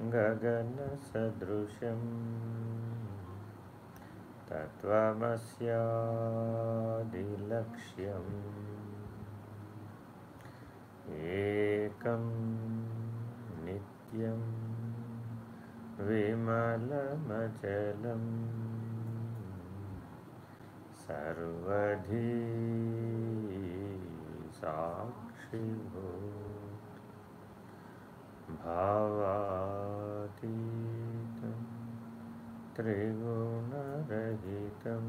गगनसदृशं तत्त्वमस्यादिलक्ष्यम्। एकं नित्यं विमलमचलं सर्वधी साक्षिभूत् भावातीतं त्रिगुणरहितं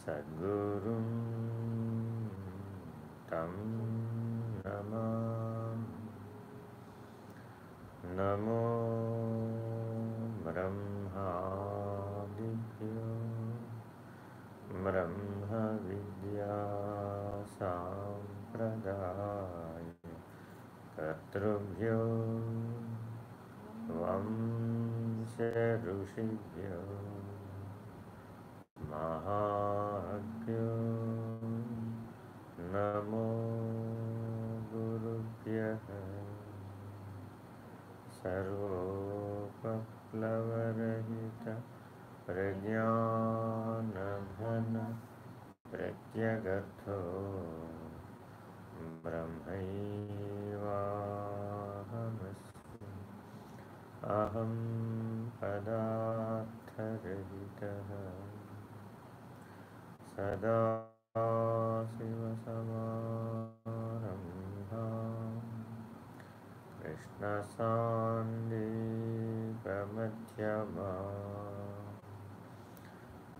सद्गुरुं तं नमामि। नमो ब्रह्मादिभ्यो ब्रह्मविद्यासाम्प्रदाय। कर्तृभ्यो वंशऋषिभ्यो महाभ्यो नमो गुरुभ्यः सर्वोपप्लवरहित प्रज्ञानघन प्रत्यगर्थो ब्रह्मैवाहमस्मि। अहं पदार्थरहितः। सदा शिवसमारम्भा। कृष्णसान्दीपमध्यमा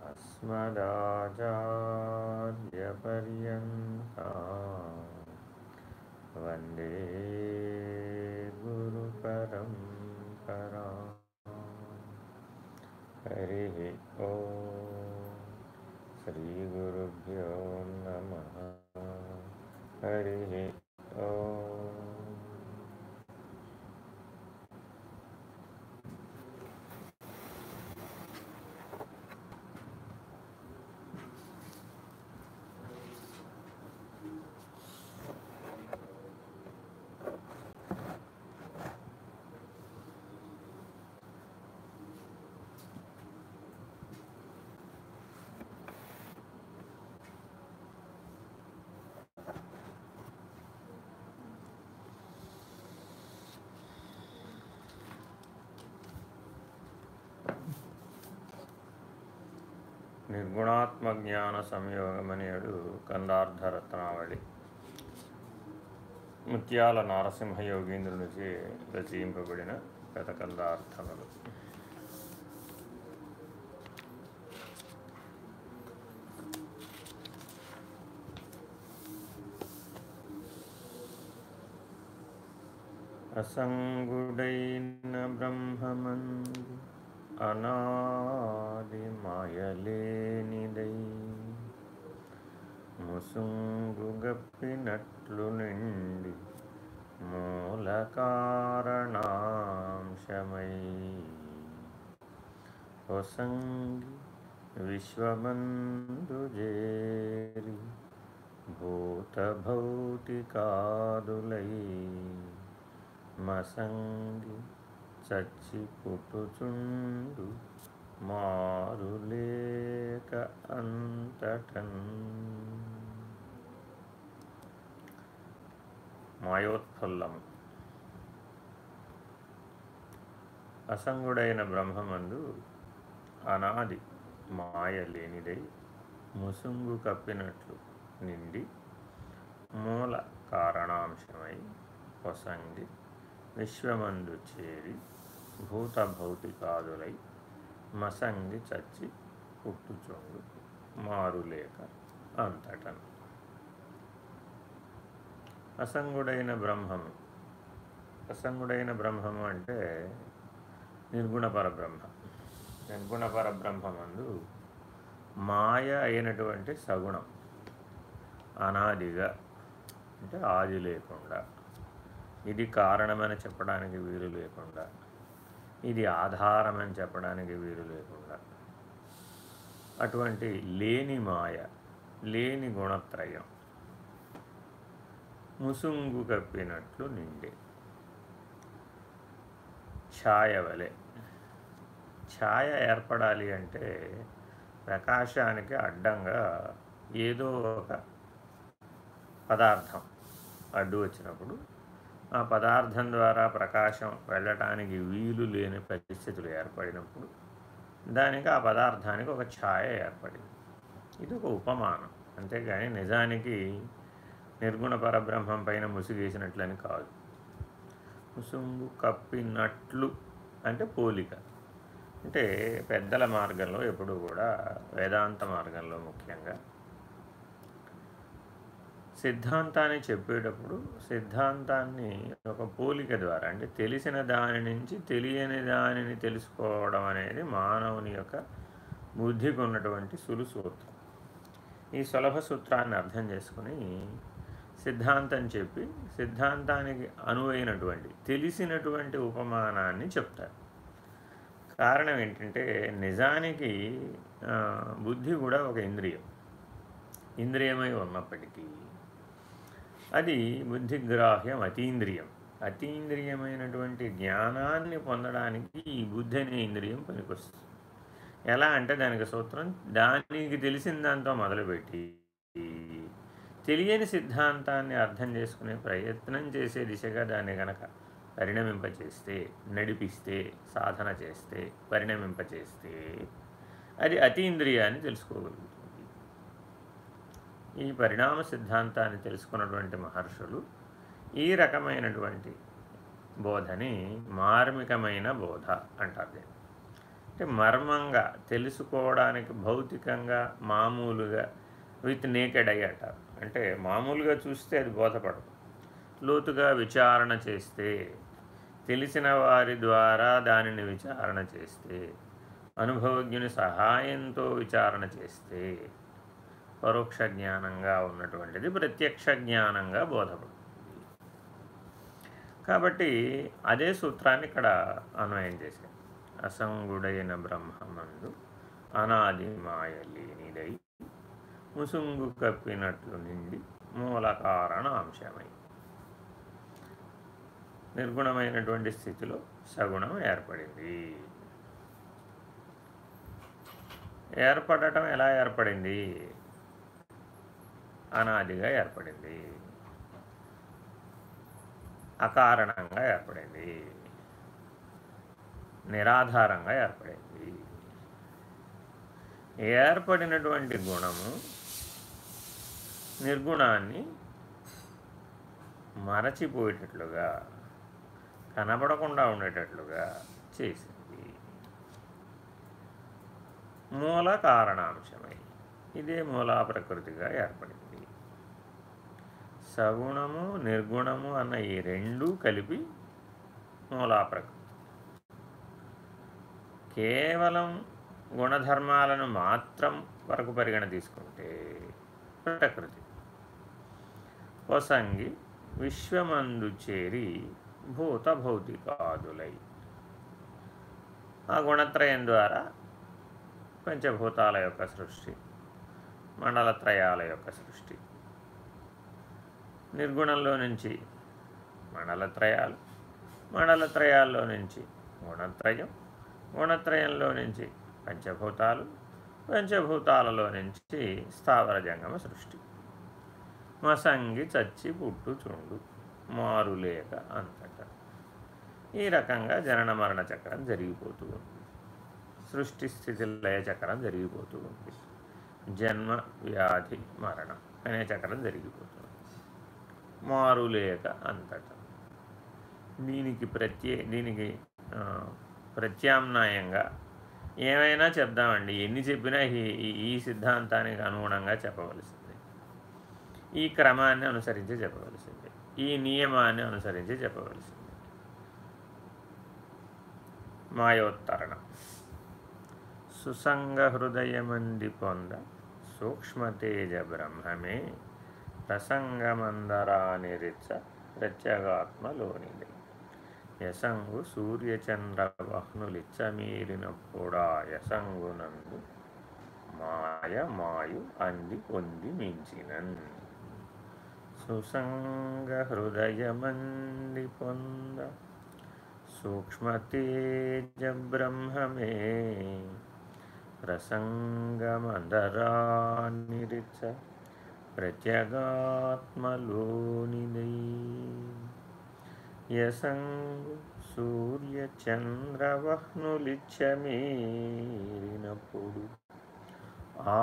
अस्मदाचार्यपर्यन्ता। वंदे गुरुपरम्परा हरिः ॐ श्रीगुरुभ्यो नमः। हरिः నిర్గుణాత్మజ్ఞాన సంయోగమనేడు కందార్థరత్నావళి ముత్యాల నారసింహ యోగీంద్రునిచే రచయింపబడిన గతకందార్థములు అసంగుడైన బ్రహ్మమంది అనాది మాయలేనిదై ముసుంగు గప్పినట్లు నిండి మూల కారణాంశమై ఒసంగి విశ్వమందు జేరి భూతభౌతికాదులై మసంగి చచ్చి పుట్టుచుండు మారులేక అంతటన్. మాయోత్ఫుల్లము అసంగుడైన బ్రహ్మమందు అనాది మాయ లేనిదై ముసుంగు కప్పినట్లు నిండి మూల కారణాంశమై వసంగి విశ్వమందు చేరి భూత భౌతికాదులై మసంగి చచ్చి పుట్టుచొంగు మారులేక అంతటను అసంగుడైన బ్రహ్మము. అసంగుడైన బ్రహ్మము అంటే నిర్గుణ పరబ్రహ్మ నిర్గుణ పరబ్రహ్మమందు మాయ అయినటువంటి సగుణం. అనాదిగా అంటే ఆది లేకుండా. ఇది కారణమని చెప్పడానికి వీలు లేకుండా. ఇది ఆధారమని చెప్పడానికి వీలు లేకుండా. అటువంటి లేని మాయ లేని గుణత్రయం ముసుంగు కప్పినట్లు నిండే. ఛాయ వలె. ఛాయ ఏర్పడాలి అంటే ప్రకాశానికి అడ్డంగా ఏదో ఒక పదార్థం అడ్డు వచ్చినప్పుడు ఆ పదార్థం ద్వారా ప్రకాశం వెళ్ళటానికి వీలు లేని పరిస్థితులు ఏర్పడినప్పుడు దానికి ఆ పదార్థానికి ఒక ఛాయ ఏర్పడింది. ఇది ఒక ఉపమానం. అంతేగాని నిజానికి నిర్గుణ పరబ్రహ్మం పైన ముసుగేసినట్లని కాదు. ముసుంగు కప్పినట్లు అంటే పోలిక. అంటే పెద్దల మార్గంలో ఎప్పుడు కూడా వేదాంత మార్గంలో ముఖ్యంగా సిద్ధాంతాన్ని చెప్పేటప్పుడు సిద్ధాంతాన్ని ఒక పోలిక ద్వారా అంటే తెలిసిన దాని నుంచి తెలియని దానిని తెలుసుకోవడం అనేది మానవుని యొక్క బుద్ధికి ఉన్నటువంటి సులు సూత్రం. ఈ సులభ సూత్రాన్ని అర్థం చేసుకుని సిద్ధాంతం చెప్పి సిద్ధాంతానికి అనువైనటువంటి తెలిసినటువంటి ఉపమానాన్ని చెప్తారు. కారణం ఏంటంటే నిజానికి బుద్ధి కూడా ఒక ఇంద్రియం. ఇంద్రియమై ఉన్నప్పటికీ అది బుద్ధిగ్రాహ్యం అతీంద్రియం. అతీంద్రియమైనటువంటి జ్ఞానాన్ని పొందడానికి ఈ బుద్ధి అనే ఇంద్రియం పనికొస్తుంది. ఎలా అంటే దానికి సూత్రం దానికి తెలిసిన దాంతో మొదలుపెట్టి తెలియని సిద్ధాంతాన్ని అర్థం చేసుకునే ప్రయత్నం చేసే దిశగా దాన్ని గనక పరిణమింపచేస్తే నడిపిస్తే సాధన చేస్తే పరిణమింపచేస్తే అది అతీంద్రియాన్ని తెలుసుకోగలుగుతుంది. ఈ పరిణామ సిద్ధాంతాన్ని తెలుసుకున్నటువంటి మహర్షులు ఈ రకమైనటువంటి బోధని మార్మికమైన బోధ అంటారు అంటే మర్మంగా తెలుసుకోవడానికి భౌతికంగా మామూలుగా విత్ నేకెడ్ అయ్యి అంటారు. అంటే మామూలుగా చూస్తే అది బోధపడదు. లోతుగా విచారణ చేస్తే తెలిసిన వారి ద్వారా దానిని విచారణ చేస్తే అనుభవజ్ఞుని సహాయంతో విచారణ చేస్తే పరోక్ష జ్ఞానంగా ఉన్నటువంటిది ప్రత్యక్ష జ్ఞానంగా బోధపడుతుంది కాబట్టి అదే సూత్రాన్ని ఇక్కడ అన్వయం చేశారు. అసంగుడైన బ్రహ్మమందు అనాది మాయలేనిదై ముసుంగు కప్పినట్లు నిండి మూల కారణ అంశమై నిర్గుణమైనటువంటి స్థితిలో సగుణం ఏర్పడింది. ఏర్పడటం ఎలా ఏర్పడింది? అనాదిగా ఏర్పడింది. అకారణంగా ఏర్పడింది. నిరాధారంగా ఏర్పడింది. ఏర్పడినటువంటి గుణము నిర్గుణాన్ని మరచిపోయేటట్లుగా కనబడకుండా ఉండేటట్లుగా చేసింది. మూల కారణాంశమై. ఇదే మూలా ప్రకృతిగా ఏర్పడింది. సగుణము నిర్గుణము అన్న ఈ రెండు కలిపి మూలా ప్రకృతి కేవలం గుణధర్మాలను మాత్రం వరకు పరిగణ తీసుకుంటే ప్రకృతి వసంగి విశ్వమందు చేరి భూత భౌతికాదులై. ఆ గుణత్రయం ద్వారా పంచభూతాల యొక్క సృష్టి మండలత్రయాల యొక్క సృష్టి. నిర్గుణంలో నుంచి మండలత్రయాలు మండలత్రయాల్లో నుంచి గుణత్రయం గుణత్రయంలో నుంచి పంచభూతాలు పంచభూతాలలో నుంచి స్థావర జంగమ సృష్టి. మసంగి చచ్చి పుట్టు చుండు మారులేక అంతట. ఈ రకంగా జనన మరణ చక్రం జరిగిపోతూ ఉంది. సృష్టి స్థితి లయ చక్రం జరిగిపోతూ ఉంది. జన్మ వ్యాధి మరణం అనే చక్రం జరిగిపోతుంది. మారులేక అంతట. దీనికి ప్రత్యే దీనికి ప్రత్యామ్నాయంగా ఏమైనా చెప్దామండి. ఎన్ని చెప్పినా ఈ ఈ సిద్ధాంతానికి అనుగుణంగా చెప్పవలసింది. ఈ క్రమాన్ని అనుసరించి చెప్పవలసింది. ఈ నియమాన్ని అనుసరించి చెప్పవలసింది. మాయోత్తరణ. సుసంగ హృదయమంది పొంద సూక్ష్మతేజ బ్రహ్మమే ప్రసంగమందరానిరిచ్చ ప్రత్యేగాత్మలోనిది. యసంగు సూర్యచంద్ర వహ్నులిచ్చమీరినప్పుడా యసంగునందు మాయ మాయు అంది పొంది మించినన్ సుసంగ హృదయమంది పొంద సూక్ష్మతేజ బ్రహ్మమే ప్రసంగమదరానిరిచ ప్రత్యగాత్మలోనిదై. యసంగు సూర్యచంద్రవహ్నులిచ్చమేరినప్పుడు ఆ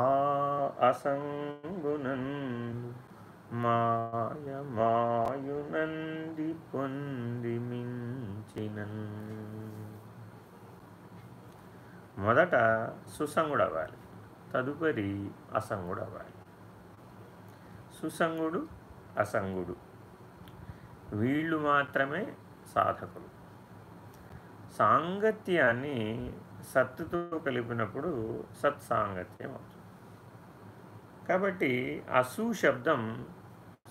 అసంగునందు మాయ మాయునంది పొంది మించినన్ మొదట సుసంగుడు తదుపరి అసంగుడు సుసంగుడు అసంగుడు. వీళ్ళు మాత్రమే సాధకులు. సాంగత్యాన్ని సత్తుతో కలిపినప్పుడు సత్సాంగత్యం అవుతుంది. కాబట్టి అసు శబ్దం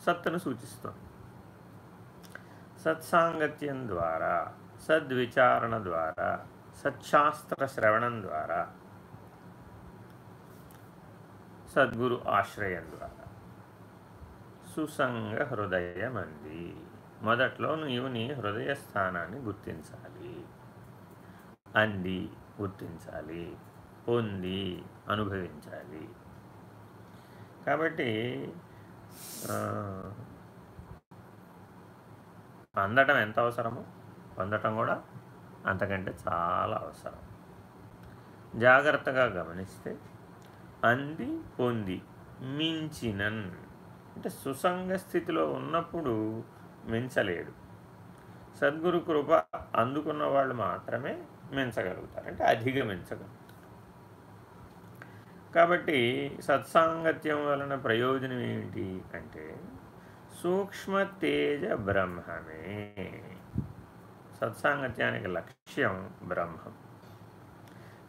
సత్తును సూచిస్తుంది. సత్సాంగత్యం ద్వారా సద్విచారణ ద్వారా సచ్శాస్త్ర శ్రవణం ద్వారా సద్గురు ఆశ్రయం ద్వారా. సుసంగ హృదయమంది. మొదట్లో నీవు నీ హృదయ స్థానాన్ని గుర్తించాలి. అంది గుర్తించాలి పొంది అనుభవించాలి. కాబట్టి అందటం ఎంత అవసరమో? పొందటం కూడా అంతకంటే చాలా అవసరం. జాగ్రత్తగా గమనిస్తే అంది పొంది మించినన్ అంటే సుసంగ స్థితిలో ఉన్నప్పుడు మించలేడు. సద్గురు కృప అందుకున్న వాళ్ళు మాత్రమే మించగలుగుతారు. అంటే అధిగమించగలుగుతారు కాబట్టి సత్సాంగత్యం వలన ప్రయోజనం ఏమిటి అంటే సూక్ష్మ తేజ బ్రహ్మమే. సత్సాంగత్యానికి లక్ష్యం బ్రహ్మం.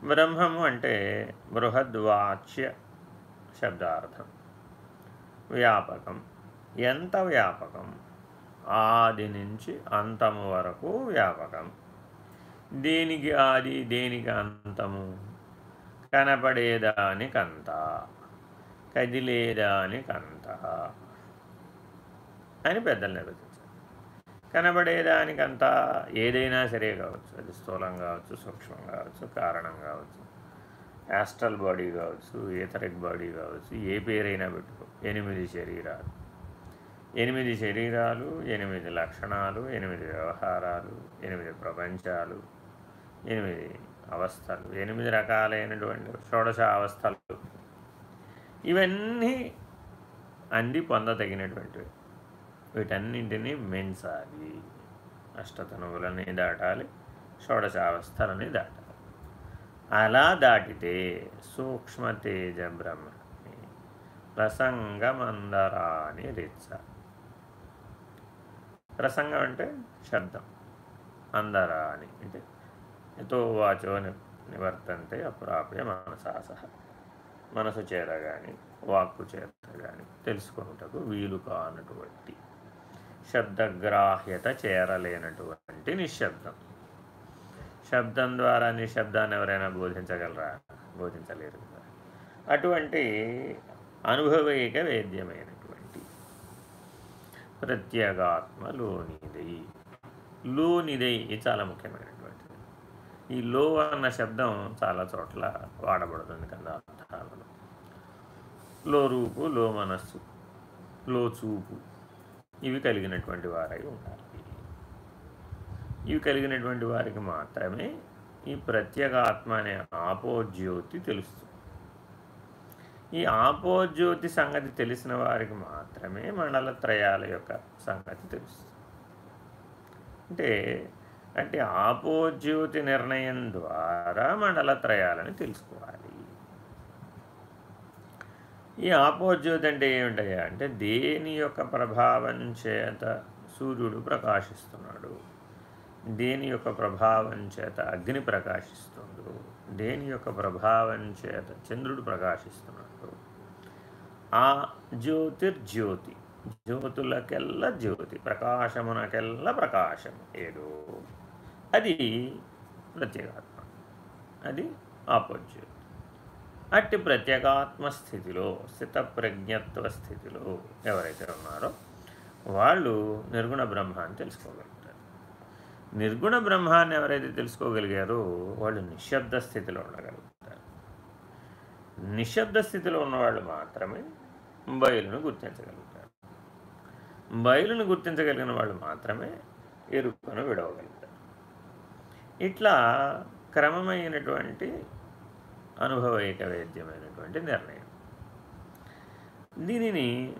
బ్రహ్మము అంటే బృహద్వాచ్య శబ్దార్థం. వ్యాపకం. ఎంత వ్యాపకం? ఆది నుంచి అంతము వరకు వ్యాపకం. దేనికి ఆది దేనికి అంతము? కనపడేదానికంత కదిలేదానికంత అని పెద్దలు నిర్వచించారు. కనబడేదానికంతా ఏదైనా సరే కావచ్చు. అది స్థూలం కావచ్చు సూక్ష్మం కావచ్చు కారణం కావచ్చు. యాస్ట్రల్ బాడీ కావచ్చు ఏథరిక్ బాడీ కావచ్చు ఏ పేరైనా పెట్టు ఎనిమిది శరీరాలు. ఎనిమిది శరీరాలు ఎనిమిది లక్షణాలు ఎనిమిది వ్యవహారాలు ఎనిమిది ప్రపంచాలు ఎనిమిది అవస్థలు ఎనిమిది రకాలైనటువంటి షోడశ అవస్థలు. ఇవన్నీ అంది పొందదగినటువంటివి. వీటన్నింటినీ మించాలి. అష్టతనువులని దాటాలి షోడశావస్థలని దాటాలి. అలా దాటితే సూక్ష్మతేజ బ్రహ్మ ప్రసంగమందరాని రిచ్చ ప్రసంగం అంటే శబ్దం. అందరాని అంటే ఎతో వాచో నివర్తంతే అప్రాప్య మనసాసహ మనసు చేత కానీ వాక్కు చేత కానీ తెలుసుకున్నటకు వీలు కానటువంటి. శబ్దగ్రాహ్యత చేరలేనటువంటి నిశ్శబ్దం. శబ్దం ద్వారా నిశ్శబ్దాన్ని ఎవరైనా బోధించగలరా? బోధించలేరు అటువంటి అనుభవైక వేద్యమైనటువంటి. ప్రత్యేగాత్మ లోనిదై లోనిదై ఇది చాలా ముఖ్యమైనటువంటిది. ఈ లో అన్న శబ్దం చాలా చోట్ల వాడబడుతుంది కదా అర్థాలలో లో రూపు లో మనస్సు లో చూపు ఇవి కలిగినటువంటి వారై ఉండాలి. ఇవి కలిగినటువంటి వారికి మాత్రమే ఈ ప్రత్యేక ఆత్మ అనే ఆపోజ్యోతి తెలుస్తుంది. ఈ ఆపోజ్యోతి సంగతి తెలిసిన వారికి మాత్రమే మండలత్రయాల యొక్క సంగతి తెలుస్తుంది. అంటే అంటే ఆపోజ్యోతి నిర్ణయం ద్వారా మండలత్రయాలని తెలుసుకోవాలి. ఈ ఆపోజ్యోతి అంటే ఏమిటయ్యా? అంటే దేని యొక్క ప్రభావం చేత సూర్యుడు ప్రకాశిస్తున్నాడు? దేని యొక్క ప్రభావం చేత అగ్ని ప్రకాశిస్తుందో దేని యొక్క ప్రభావం చేత చంద్రుడు ప్రకాశిస్తున్నాడు ఆ జ్యోతిర్జ్యోతి జ్యోతులకెల్ల జ్యోతి ప్రకాశమునకెల్ల ప్రకాశం ఏదో. అది ప్రత్యేగాత్మ. అది ఆపోజ్యోతి. అట్టి ప్రత్యేగాత్మ స్థితిలో స్థితప్రజ్ఞత్వ స్థితిలో ఎవరైతే ఉన్నారో వాళ్ళు నిర్గుణ బ్రహ్మాని తెలుసుకోగలరు. నిర్గుణ బ్రహ్మాన్ని ఎవరైతే తెలుసుకోగలిగారో వాళ్ళు నిశ్శబ్ద స్థితిలో ఉండగలుగుతారు. నిశ్శబ్ద స్థితిలో ఉన్నవాళ్ళు మాత్రమే బయలును గుర్తించగలుగుతారు. బయలును గుర్తించగలిగిన వాళ్ళు మాత్రమే ఎరుకను విడవగలుగుతారు. ఇట్లా క్రమమైనటువంటి అనుభవైక వేద్యమైనటువంటి నిర్ణయం. దీనిని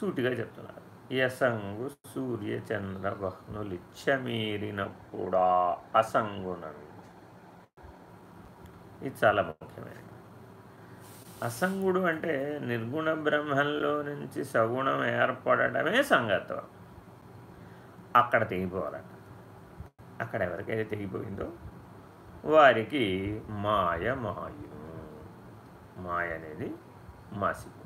సూటిగా చెప్తున్నారు. యసంగు సూర్యచంద్ర బహ్నులిచ్చమీరినప్పుడా అసంగునవి ఇది చాలా ముఖ్యమైనది. అసంగుడు అంటే నిర్గుణ బ్రహ్మంలో నుంచి సగుణం ఏర్పడటమే సంగత్వం. అక్కడ తెగిపోవాలట. అక్కడ ఎవరికైతే తెగిపోయిందో వారికి మాయ మాయ మాయ అనేది మాసిపోతుంది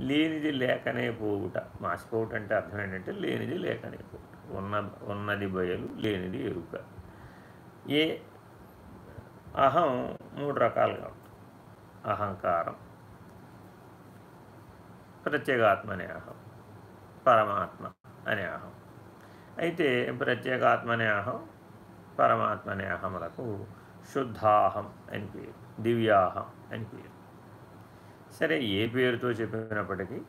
లేనిది లేకనే పోవుట. మాసిపోవుట అంటే అర్థం ఏంటంటే లేనిది లేకనే పోవుట. ఉన్న ఉన్నది బయలు లేనిది ఎరుక. ఏ అహం మూడు రకాలుగా ఉంటుంది అహంకారం ప్రత్యేగాత్మ అనే అహం పరమాత్మ అనే అహం. అయితే ప్రత్యేగాత్మ అనే అహం పరమాత్మ అనే అహములకు శుద్ధాహం అని పేరు దివ్యాహం అని పేరు. సరే ఏ పేరుతో చెప్పినప్పటికీ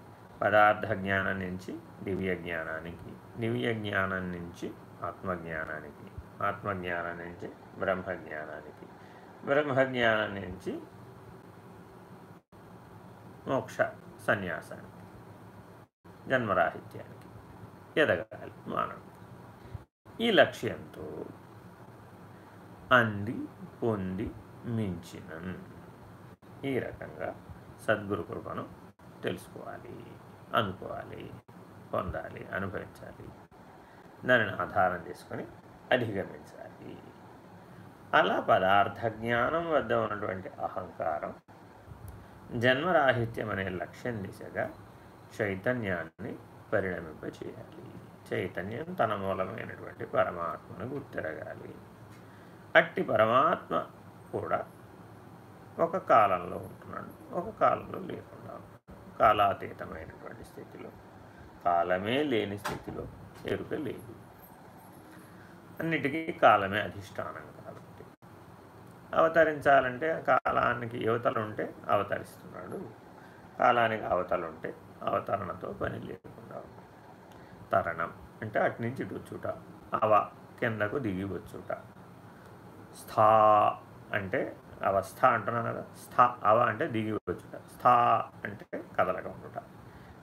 పదార్థ జ్ఞానం నుంచి దివ్య జ్ఞానానికి దివ్య జ్ఞానం నుంచి ఆత్మజ్ఞానానికి ఆత్మజ్ఞానం నుంచి బ్రహ్మజ్ఞానానికి బ్రహ్మజ్ఞానం నుంచి మోక్ష సన్యాసానికి జన్మరాహిత్యానికి ఎదగాలి మానవుడు. ఈ లక్ష్యంతో అంది పొంది మించిన. ఈ రకంగా సద్గురు కృపను తెలుసుకోవాలి అనుకోవాలి పొందాలి అనుభవించాలి. దానిని ఆధారం చేసుకొని అధిగమించాలి. అలా పదార్థ జ్ఞానం వద్ద ఉన్నటువంటి అహంకారం జన్మరాహిత్యం అనే లక్ష్యం దిశగా చైతన్యాన్ని పరిణమింపచేయాలి. చైతన్యం తన మూలమైనటువంటి పరమాత్మను గుర్తిరగాలి. అట్టి పరమాత్మ కూడా ఒక కాలంలో ఉంటున్నాడు ఒక కాలంలో లేకుండా కాలాతీతమైనటువంటి స్థితిలో కాలమే లేని స్థితిలో ఎరుక లేదు. అన్నిటికీ కాలమే అధిష్టానం కాబట్టి. అవతరించాలంటే కాలానికి యువతలు ఉంటే అవతరిస్తున్నాడు. కాలానికి అవతలు ఉంటే అవతరణతో పని లేకుండా తరణం అంటే అటు నుంచి ఇటు అవ కిందకు దిగి వచ్చుట. స్థా అంటే అవస్థ అంటున్నాను కదా. స్థా అవ అంటే దిగి వచ్చుట. స్థా అంటే కదలకుండుట.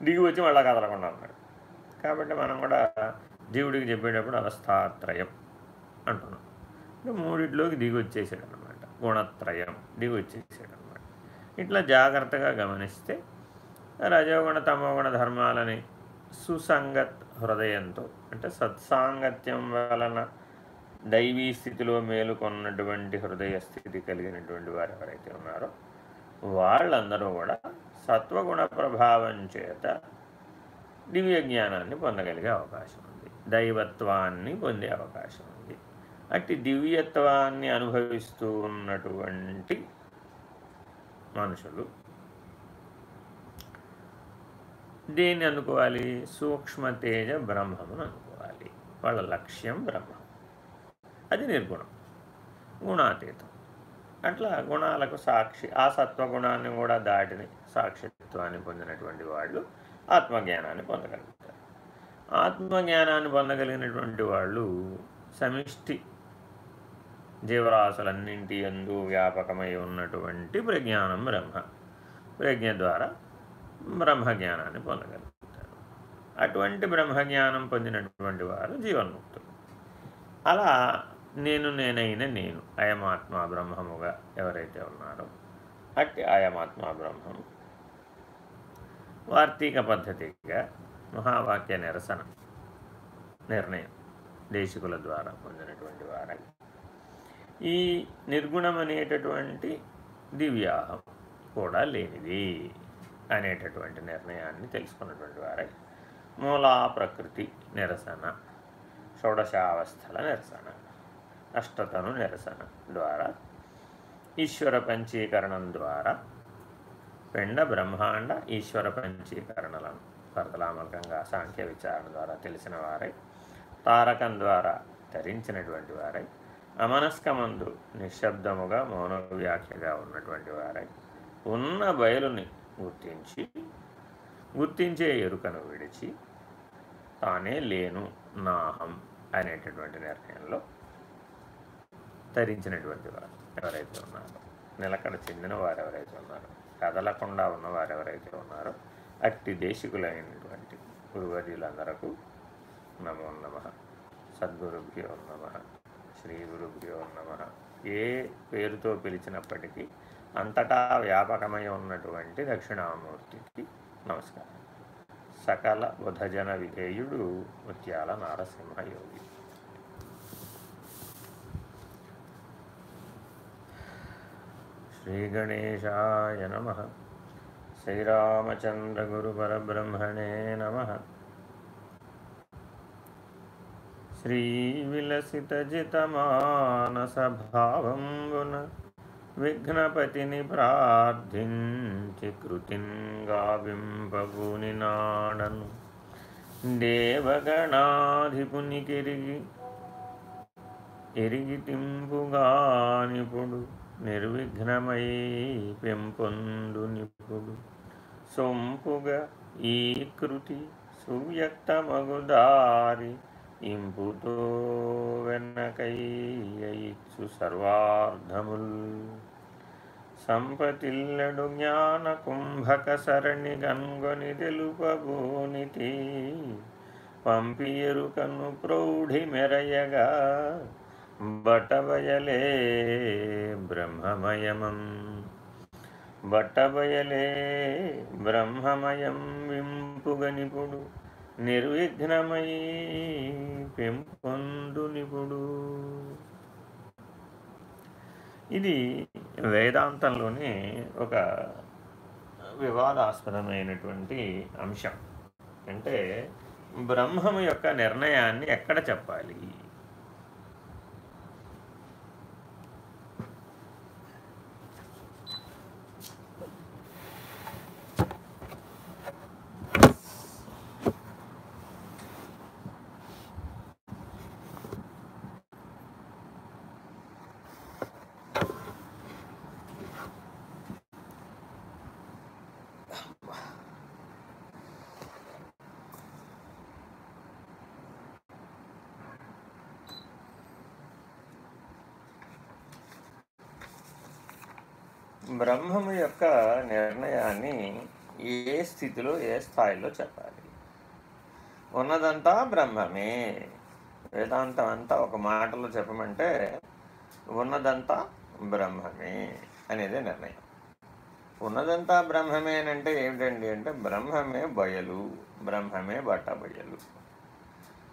దిగి వచ్చి మళ్ళీ కదలకుండా ఉన్నాడు కాబట్టి మనం కూడా జీవుడికి చెప్పేటప్పుడు అవస్థాత్రయం అంటున్నాం. అంటే మూడిట్లోకి దిగి వచ్చేసాడు అనమాట గుణత్రయం దిగి వచ్చేసాడు అనమాట ఇట్లా జాగ్రత్తగా గమనిస్తే రజోగుణ తమోగుణ ధర్మాలని సుసంగత్ హృదయంతో అంటే సత్సాంగత్యం వలన దైవీ స్థితిలో మేలుకొన్నటువంటి హృదయ స్థితి కలిగినటువంటి వారు ఎవరైతే ఉన్నారో వాళ్ళందరూ కూడా సత్వగుణ ప్రభావం చేత దివ్య జ్ఞానాన్ని పొందగలిగే అవకాశం ఉంది. దైవత్వాన్ని పొందే అవకాశం ఉంది. అట్టి దివ్యత్వాన్ని అనుభవిస్తూ ఉన్నటువంటి మనుషులు దేన్ని అనుకోవాలి? సూక్ష్మతేజ బ్రహ్మమును అనుకోవాలి. వాళ్ళ లక్ష్యం బ్రహ్మం. అది నిర్గుణం గుణాతీతం. అట్లా గుణాలకు సాక్షి ఆ సత్వగుణాన్ని కూడా దాటిని సాక్షిత్వాన్ని పొందినటువంటి వాళ్ళు ఆత్మజ్ఞానాన్ని పొందగలుగుతారు. ఆత్మజ్ఞానాన్ని పొందగలిగినటువంటి వాళ్ళు సమిష్టి జీవరాశులన్నింటి ఎందు వ్యాపకమై ఉన్నటువంటి ప్రజ్ఞానం బ్రహ్మ. ప్రజ్ఞ ద్వారా బ్రహ్మజ్ఞానాన్ని పొందగలుగుతారు. అటువంటి బ్రహ్మజ్ఞానం పొందినటువంటి వారు జీవన్ముక్తులు. అలా నేను నేనైన నేను అయమాత్మ బ్రహ్మముగా ఎవరైతే ఉన్నారో అట్టి అయమాత్మా బ్రహ్మము. వార్తీక పద్ధతిగా మహావాక్య నిరసన నిర్ణయం దేశికుల ద్వారా పొందినటువంటి వారని ఈ నిర్గుణం అనేటటువంటి దివ్యాహం కూడా లేనిది అనేటటువంటి నిర్ణయాన్ని తెలుసుకున్నటువంటి వారై. మూలా ప్రకృతి నిరసన షోడశావస్థల నిరసన అష్టతను నిరసన ద్వారా ఈశ్వర పంచీకరణం ద్వారా పిండ బ్రహ్మాండ ఈశ్వర పంచీకరణలను పరతలామకంగా సాంఖ్య విచారణ ద్వారా తెలిసిన వారై తారకం ద్వారా ధరించినటువంటి వారై అమనస్కమందు నిశ్శబ్దముగా మౌన వ్యాఖ్యగా ఉన్నటువంటి వారై ఉన్న బయలుని గుర్తించి గుర్తించే ఎరుకను విడిచి తానే లేను నాహం అనేటటువంటి నిర్ణయంలో ధరించినటువంటి వారు ఎవరైతే ఉన్నారో నిలకడ చెందిన వారు ఎవరైతే ఉన్నారో కదలకుండా ఉన్నవారు ఎవరైతే ఉన్నారో అట్టి దేశికులైనటువంటి గురువర్యులందరకు నమో నమ. సద్గురుభ్యో నమ. శ్రీ గురుభ్యో నమ. ఏ పేరుతో పిలిచినప్పటికీ అంతటా వ్యాపకమై ఉన్నటువంటి దక్షిణామూర్తికి నమస్కారం. సకల బుధజన విధేయుడు ముత్యాల నారసింహయోగి. శ్రీగణేశాయ నమ. శ్రీరామచంద్రగురుపరబ్రహ్మణే నమ. శ్రీవిలసితజితమానసభావంబున విఘ్నపతిని ప్రార్థించి కృతింగావింపబూని నాడను దేవగణాధిపునికిరిగి ఎరిగి తింపుగానిపుడు నిర్విఘ్నమై పెంపొందు నిపుడు. సొంపుగా ఈ కృతి సువ్యక్తమగుదారి ఇంపుతో వెన్నకయ్యచ్చు సర్వార్ధముల్ సంపతిల్లడు జ్ఞాన కుంభక సరణి గన్గొని తెలుపబోనితి పంపియరుకను ప్రౌఢి మెరయగా బటబయలే బ్రహ్మమయమం. బట్టబయలే బ్రహ్మమయం వింపుగనిపుడు నిర్విఘ్నమై పెంపొందు నిపుడు ఇది వేదాంతంలోనే ఒక వివాదాస్పదమైనటువంటి అంశం. అంటే బ్రహ్మము యొక్క నిర్ణయాన్ని ఎక్కడ చెప్పాలి? బ్రహ్మము యొక్క నిర్ణయాన్ని ఏ స్థితిలో ఏ స్థాయిలో చెప్పాలి? ఉన్నదంతా బ్రహ్మమే. వేదాంతం అంతా ఒక మాటలో చెప్పమంటే ఉన్నదంతా బ్రహ్మమే అనేది నిర్ణయం. ఉన్నదంతా బ్రహ్మమే అని అంటే ఏమిటండి అంటే బ్రహ్మమే బయలు బ్రహ్మమే బట్ట బయలు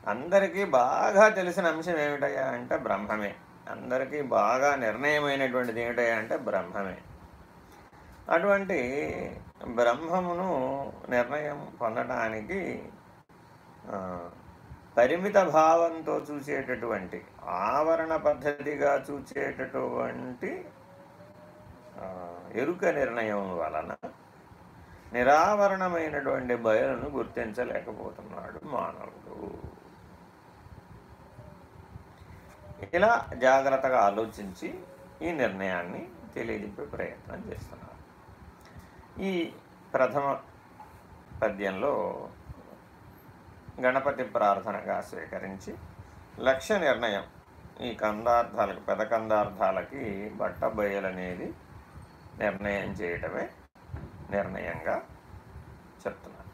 అందరికీ బాగా తెలిసిన అంశం ఏమిటయ్యా అంటే బ్రహ్మమే. అందరికీ బాగా నిర్ణయమైనటువంటిది ఏమిటయ్యా అంటే బ్రహ్మమే. అటువంటి బ్రహ్మమును నిర్ణయం పొందడానికి పరిమిత భావంతో చూసేటటువంటి ఆవరణ పద్ధతిగా చూసేటటువంటి ఎరుక నిర్ణయం వలన నిరావరణమైనటువంటి బయలును గుర్తించలేకపోతున్నాడు మానవుడు. ఇలా జాగ్రత్తగా ఆలోచించి ఈ నిర్ణయాన్ని తెలియజెప్పే ప్రయత్నం చేస్తున్నాడు ఈ ప్రథమ పద్యంలో గణపతి ప్రార్థనగా స్వీకరించి లక్ష్య నిర్ణయం ఈ కందార్థాలకు పెద కందార్థాలకి బట్ట బయలనేది నిర్ణయం చేయటమే నిర్ణయంగా చెప్తున్నారు.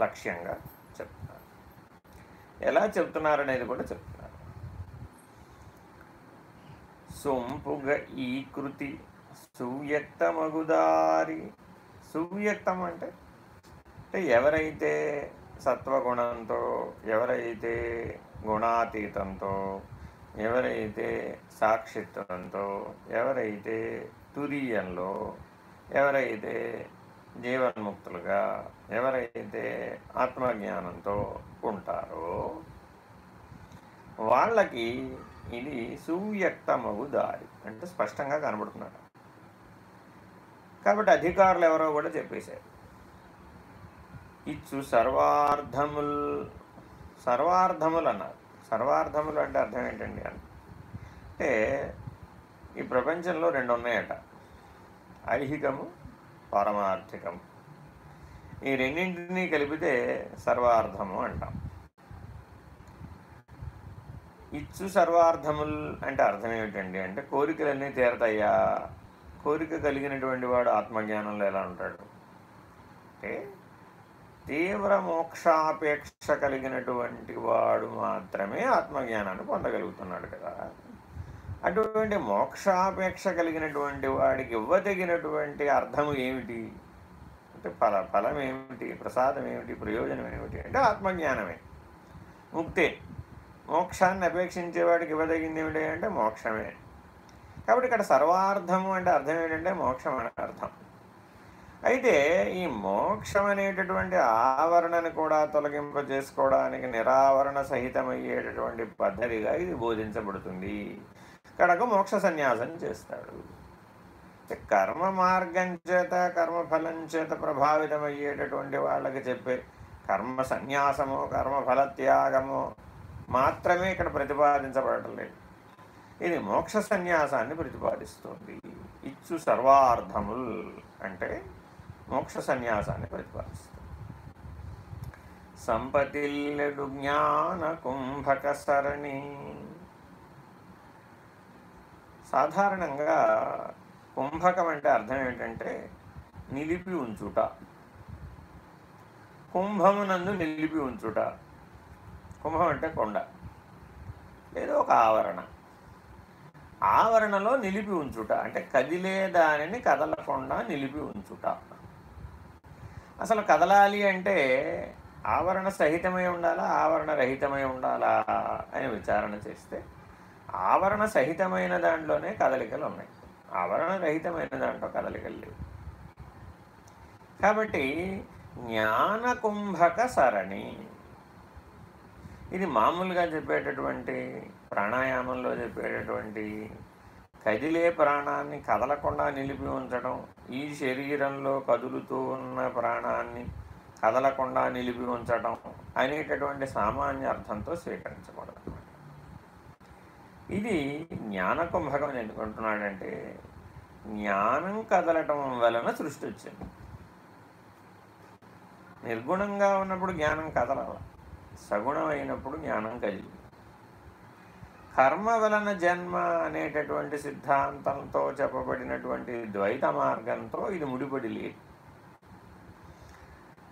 లక్ష్యంగా చెప్తున్నారు. ఎలా చెప్తున్నారు అనేది కూడా చెప్తున్నారు. సొంపుగా ఈ కృతి సువ్యక్తమగుదారి. సువ్యక్తం అంటే? అంటే ఎవరైతే సత్వగుణంతో ఎవరైతే గుణాతీతంతో ఎవరైతే సాక్షిత్వంతో ఎవరైతే తురీయంలో ఎవరైతే జీవన్ముక్తులుగా ఎవరైతే ఆత్మజ్ఞానంతో ఉంటారో వాళ్ళకి ఇది సువ్యక్తమగు దారి అంటే స్పష్టంగా కనబడుతున్నాడు కాబట్టి అధికారులు ఎవరో కూడా చెప్పేశారు. ఇచ్చు సర్వార్థముల్ సర్వార్థములు అన్నారు. సర్వార్థములు అంటే అర్థం ఏంటండి అంటే ఈ ప్రపంచంలో రెండు ఉన్నాయట. ఐహికము పారమార్థికము. ఈ రెండింటినీ కలిపితే సర్వార్థము అంటాం. ఇచ్చు సర్వార్థముల్ అంటే అర్థం ఏమిటండి అంటే కోరికలన్నీ తీరతాయా? కోరిక కలిగినటువంటి వాడు ఆత్మజ్ఞానంలో ఎలా ఉంటాడు? అంటే తీవ్ర మోక్షాపేక్ష కలిగినటువంటి వాడు మాత్రమే ఆత్మజ్ఞానాన్ని పొందగలుగుతున్నాడు కదా. అటువంటి మోక్షాపేక్ష కలిగినటువంటి వాడికి ఇవ్వదగినటువంటి అర్థము ఏమిటి? అంటే ఫల ఫలం ఏమిటి? ప్రసాదం ఏమిటి? ప్రయోజనం ఏమిటి? అంటే ఆత్మజ్ఞానమే. ముక్తే. మోక్షాన్ని అపేక్షించేవాడికి ఇవ్వదగింది ఏమిటి అంటే మోక్షమే. కాబట్టి ఇక్కడ సర్వార్థము అంటే అర్థం ఏంటంటే మోక్షం అనే అర్థం. అయితే ఈ మోక్షం అనేటటువంటి ఆవరణను కూడా తొలగింప చేసుకోవడానికి నిరావరణ సహితమయ్యేటటువంటి పద్ధతిగా ఇది బోధించబడుతుంది. కడకు మోక్ష సన్యాసం చేస్తాడు. కర్మ మార్గం చేత కర్మఫలం చేత ప్రభావితమయ్యేటటువంటి వాళ్ళకి చెప్పే కర్మ సన్యాసము కర్మఫల త్యాగము మాత్రమే ఇక్కడ ప్రతిపాదించబడటం లేదు. ఇది మోక్ష సన్యాసాన్ని ప్రతిపాదిస్తుంది. ఇచ్చు సర్వార్థముల్ అంటే మోక్ష సన్యాసాన్ని ప్రతిపాదిస్తుంది. సంపతిల్లెడు జ్ఞాన కుంభక సరణి. సాధారణంగా కుంభకం అంటే అర్థం ఏంటంటే నిలిపి ఉంచుట. కుంభమునందు నిలిపి ఉంచుట. కుంభం అంటే కొండ. లేదా ఒక ఆవరణ. ఆవరణలో నిలిపి ఉంచుట అంటే కదిలే దానిని కదలకుండా నిలిపి ఉంచుట. అసలు కదలాలి అంటే ఆవరణ సహితమై ఉండాలా ఆవరణ రహితమై ఉండాలా అని విచారణ చేస్తే ఆవరణ సహితమైన దాంట్లోనే కదలికలు ఉన్నాయి. ఆవరణ రహితమైన దాంట్లో కదలికలు లేవు. కాబట్టి జ్ఞానకుంభక సరణి. ఇది మామూలుగా చెప్పేటటువంటి ప్రాణాయామంలో చెప్పేటటువంటి కదిలే ప్రాణాన్ని కదలకుండా నిలిపి ఉంచడం ఈ శరీరంలో కదులుతూ ఉన్న ప్రాణాన్ని కదలకుండా నిలిపి ఉంచడం అనేటటువంటి సామాన్య అర్థంతో స్వీకరించకూడదు ఇది జ్ఞానకుంభకం ఎందుకుంటున్నాడంటే జ్ఞానం కదలటం వలన సృష్టి వచ్చింది. నిర్గుణంగా ఉన్నప్పుడు జ్ఞానం కదలాల సగుణమైనప్పుడు జ్ఞానం కలిగి కర్మ వలన జన్మ అనేటటువంటి సిద్ధాంతంతో చెప్పబడినటువంటి ద్వైత మార్గంతో ఇది ముడిపడి లేదు.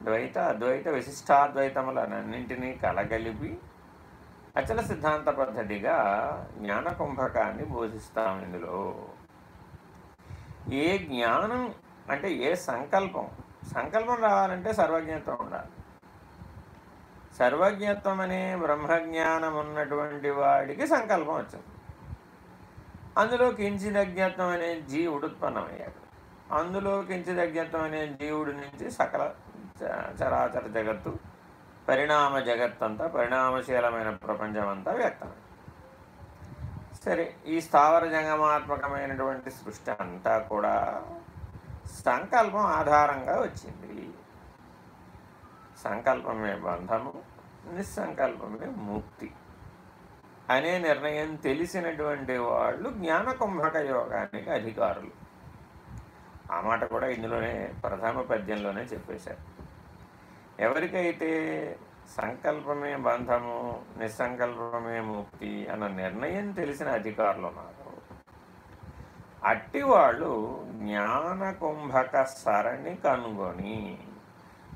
ద్వైత అద్వైత విశిష్టాద్వైతములనన్నింటినీ కలగలిపి అచల సిద్ధాంత పద్ధతిగా జ్ఞాన కుంభకాన్ని బోధిస్తాం ఇందులో. ఏ జ్ఞానం అంటే ఏ సంకల్పం? సంకల్పం రావాలంటే సర్వజ్ఞత్వం ఉండాలి. సర్వజ్ఞత్వం అనే బ్రహ్మజ్ఞానం ఉన్నటువంటి వాడికి సంకల్పం వచ్చింది. అందులో కించిదజ్ఞత్వం అనే జీవుడు ఉత్పన్నమయ్యాడు. అందులో కించిదజ్ఞత్వం అనే జీవుడి నుంచి సకల చరాచర జగత్తు పరిణామ జగత్తంతా పరిణామశీలమైన ప్రపంచం అంతా వ్యక్తం సరే ఈ స్థావర జంగమాత్మకమైనటువంటి సృష్టి అంతా కూడా సంకల్పం ఆధారంగా వచ్చింది. సంకల్పమే బంధము నిస్సంకల్పమే ముక్తి. అనే నిర్ణయం తెలిసినటువంటి వాళ్ళు జ్ఞాన కుంభక యోగానికి అధికారులు. ఆ మాట కూడా ఇందులోనే ప్రథమ పద్యంలోనే చెప్పేశారు. ఎవరికైతే సంకల్పమే బంధము నిస్సంకల్పమే ముక్తి అన్న నిర్ణయం తెలిసిన అధికారులు ఉన్నారు అట్టి వాళ్ళు జ్ఞాన కుంభక సరణి కనుగొని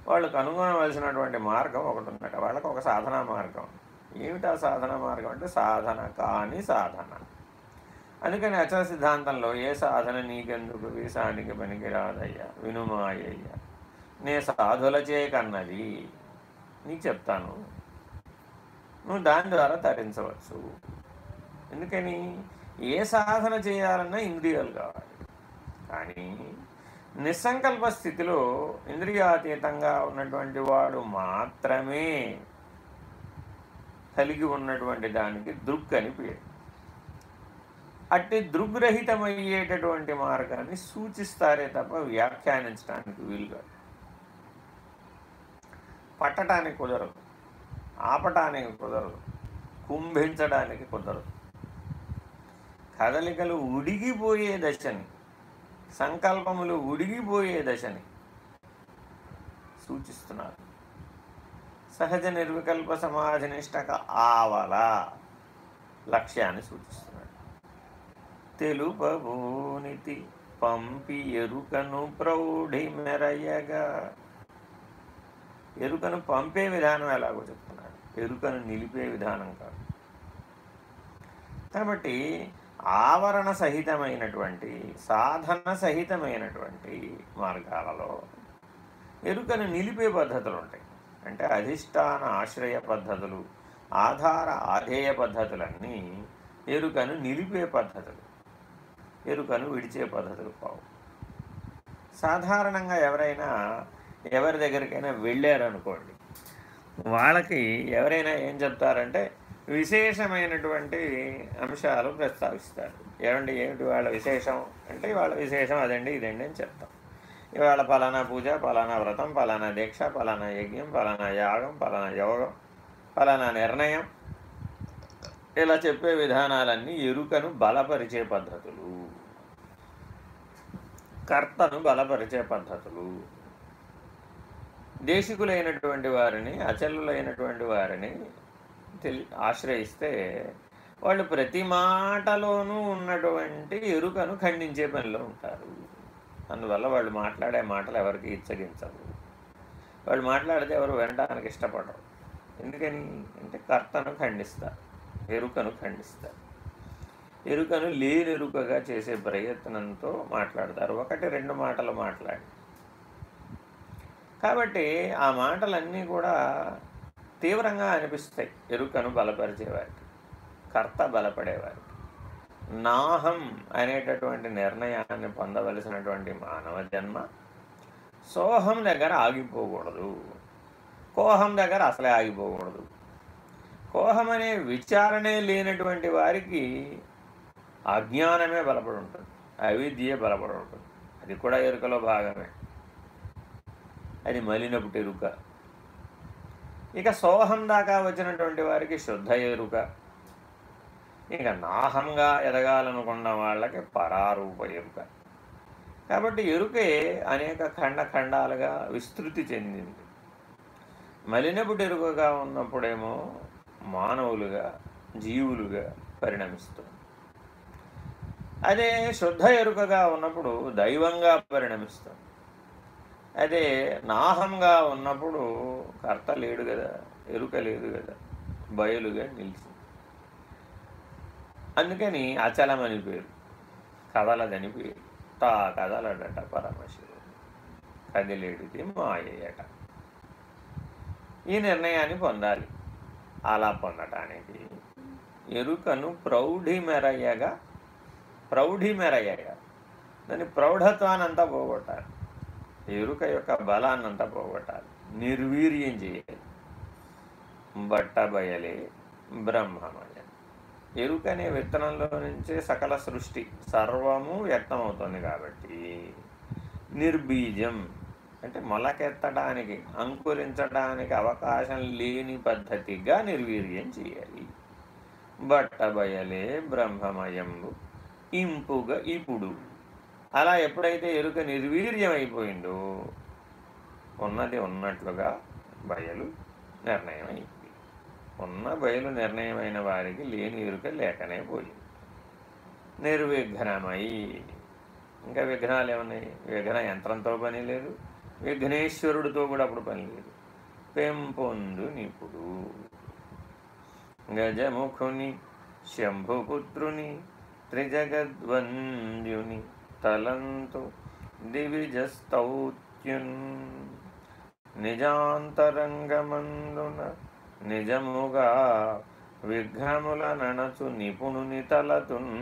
వాళ్ళు కనుగొనవలసినటువంటి మార్గం ఒకటి ఉందట. వాళ్ళకి ఒక సాధనా మార్గం. ఏమిటా సాధన మార్గం అంటే సాధన కాని సాధన. అందుకని అచల సిద్ధాంతంలో ఏ సాధన నీకెందుకు? వీసానికి పనికిరాదయ్యా. వినుమాయ్యా నే సాధులచే కన్నది. నీకు చెప్తాను. నువ్వు దాని ద్వారా తరించవచ్చు. ఎందుకని? ఏ సాధన చేయాలన్నా ఇంద్రియాలు కావాలి. కానీ నిస్సంకల్ప స్థితిలో ఇంద్రియాతీతంగా ఉన్నటువంటి వాడు మాత్రమే కలిగి ఉన్నటువంటి దానికి దృక్ అని పేరు. అట్టి దృగ్రహితమయ్యేటటువంటి మార్గాన్ని సూచిస్తారే తప్ప వ్యాఖ్యానించడానికి వీలుగా పట్టడానికి కుదరదు. ఆపటానికి కుదరదు. కుంభించడానికి కుదరదు. కదలికలు ఉడిగిపోయే దశని సంకల్పములు ఉడిగిపోయే దశని సూచిస్తున్నారు. సహజ నిర్వికల్ప సమాజనిష్టక ఆవల లక్ష్యాన్ని సూచిస్తున్నాడు తెలుపబోనితి పంపి ఎరుకను ప్రౌఢి మెరయ్యగా ఎరుకను పంపే విధానం ఎలాగో చెప్తున్నాడు ఎరుకను నిలిపే విధానం కాదు. కాబట్టి ఆవరణ సహితమైనటువంటి సాధన సహితమైనటువంటి మార్గాలలో ఎరుకను నిలిపే పద్ధతులు ఉంటాయి అంటే అధిష్టాన ఆశ్రయ పద్ధతులు ఆధార ఆధేయ పద్ధతులన్నీ ఎరుకను నిలిపే పద్ధతులు ఎరుకను విడిచే పద్ధతులు కావు. సాధారణంగా ఎవరైనా ఎవరి దగ్గరికైనా వెళ్ళారనుకోండి వాళ్ళకి ఎవరైనా ఏం చెప్తారంటే విశేషమైనటువంటి అంశాలు ప్రస్తావిస్తారు. ఏమండి? ఏమిటి వాళ్ళ విశేషం? అంటే వాళ్ళ విశేషం అదండి ఇదండి అని చెప్తాం. ఇవాళ పలానా పూజ పలానా వ్రతం పలానా దీక్ష పలానా యజ్ఞం పలానా యాగం పలానా యోగం పలానా నిర్ణయం. ఇలా చెప్పే విధానాలన్నీ ఎరుకను బలపరిచే పద్ధతులు. కర్తను బలపరిచే పద్ధతులు. దేశికులైనటువంటి వారిని అచలులైనటువంటి వారిని ఆశ్రయిస్తే వాళ్ళు ప్రతి మాటలోనూ ఉన్నటువంటి ఎరుకను ఖండించే పనిలో ఉంటారు. అందువల్ల వాళ్ళు మాట్లాడే మాటలు ఎవరికి ఇచ్చగించరు వాళ్ళు మాట్లాడితే ఎవరు వినడానికి ఇష్టపడరు. ఎందుకని? అంటే కర్తను ఖండిస్తారు. ఎరుకను ఖండిస్తారు. ఎరుకను లేనెరుకగా చేసే ప్రయత్నంతో మాట్లాడతారు. ఒకటి రెండు మాటలు మాట్లాడి. కాబట్టి ఆ మాటలన్నీ కూడా తీవ్రంగా అనిపిస్తాయి. ఎరుకను బలపరిచేవారికి కర్త బలపడేవారికి. నాహం అనేటటువంటి నిర్ణయాన్ని పొందవలసినటువంటి మానవ జన్మ సోహం దగ్గర ఆగిపోకూడదు. కోహం దగ్గర అసలే ఆగిపోకూడదు. కోహం అనే విచారణే లేనటువంటి వారికి అజ్ఞానమే బలపడి ఉంటుంది. అవిద్యే బలపడి ఉంటుంది. అది కూడా ఎరుకలో భాగమే. అది మలినప్పుడు ఎరుక. ఇక సోహం దాకా వచ్చినటువంటి వారికి శుద్ధ ఎరుక. ఇక నాహంగా ఎదగాలనుకున్న వాళ్ళకి పరారూప ఎరుక. కాబట్టి ఎరుకే అనేక ఖండ ఖండాలుగా విస్తృతి చెందింది. మలినపుడు ఎరుకగా ఉన్నప్పుడేమో మానవులుగా జీవులుగా పరిణమిస్తుంది. అదే శుద్ధ ఎరుకగా ఉన్నప్పుడు దైవంగా పరిణమిస్తుంది. అదే నాహంగా ఉన్నప్పుడు కర్త లేడు కదా ఎరుక లేదు కదా బయలుగా నిలిచింది. అందుకని అచలమని పేరు కదలదని పేరు. తా కదలడట పరమశివుడు. కదిలేడిది మాయట ఈ నిర్ణయాన్ని పొందాలి. అలా పొందటానికి ఎరుకను ప్రౌఢి మెరయ్యగా ప్రౌఢి మెరయ్యగా దాని ప్రౌఢత్వానంతా పోగొట్టాలి. ఎరుక యొక్క బలాన్నంతా పోగొట్టాలి. నిర్వీర్యం చేయాలి. బట్టబయలే బ్రహ్మమయ. ఎరుక అనే విత్తనంలో నుంచే సకల సృష్టి సర్వము వ్యక్తమవుతుంది కాబట్టి నిర్బీజం అంటే మొలకెత్తడానికి అంకురించడానికి అవకాశం లేని పద్ధతిగా నిర్వీర్యం చేయాలి. బట్టబయలే బ్రహ్మమయం ఇంపుగా ఇప్పుడు అలా ఎప్పుడైతే ఎరుక నిర్వీర్యమైపోయిందో ఉన్నది ఉన్నట్లుగా బయలు నిర్ణయం అయింది ఉన్న బయలు నిర్ణయమైన వారికి లేని ఎరుక లేకనే పోయింది. నిర్విఘ్నమై ఇంకా విఘ్నాలు ఏమన్నాయి విఘ్న యంత్రంతో పని లేదు విఘ్నేశ్వరుడితో కూడా అప్పుడు పని లేదు. పెంపొందు నిపుడు గజముఖుని శంభుపుత్రుని త్రిజగద్వంద్యుని తలంతు దివిజస్తౌత్యున్ నిజాంతరంగమందున నిజముగా విఘ్నముల ననచు నిపుణుని తలతున్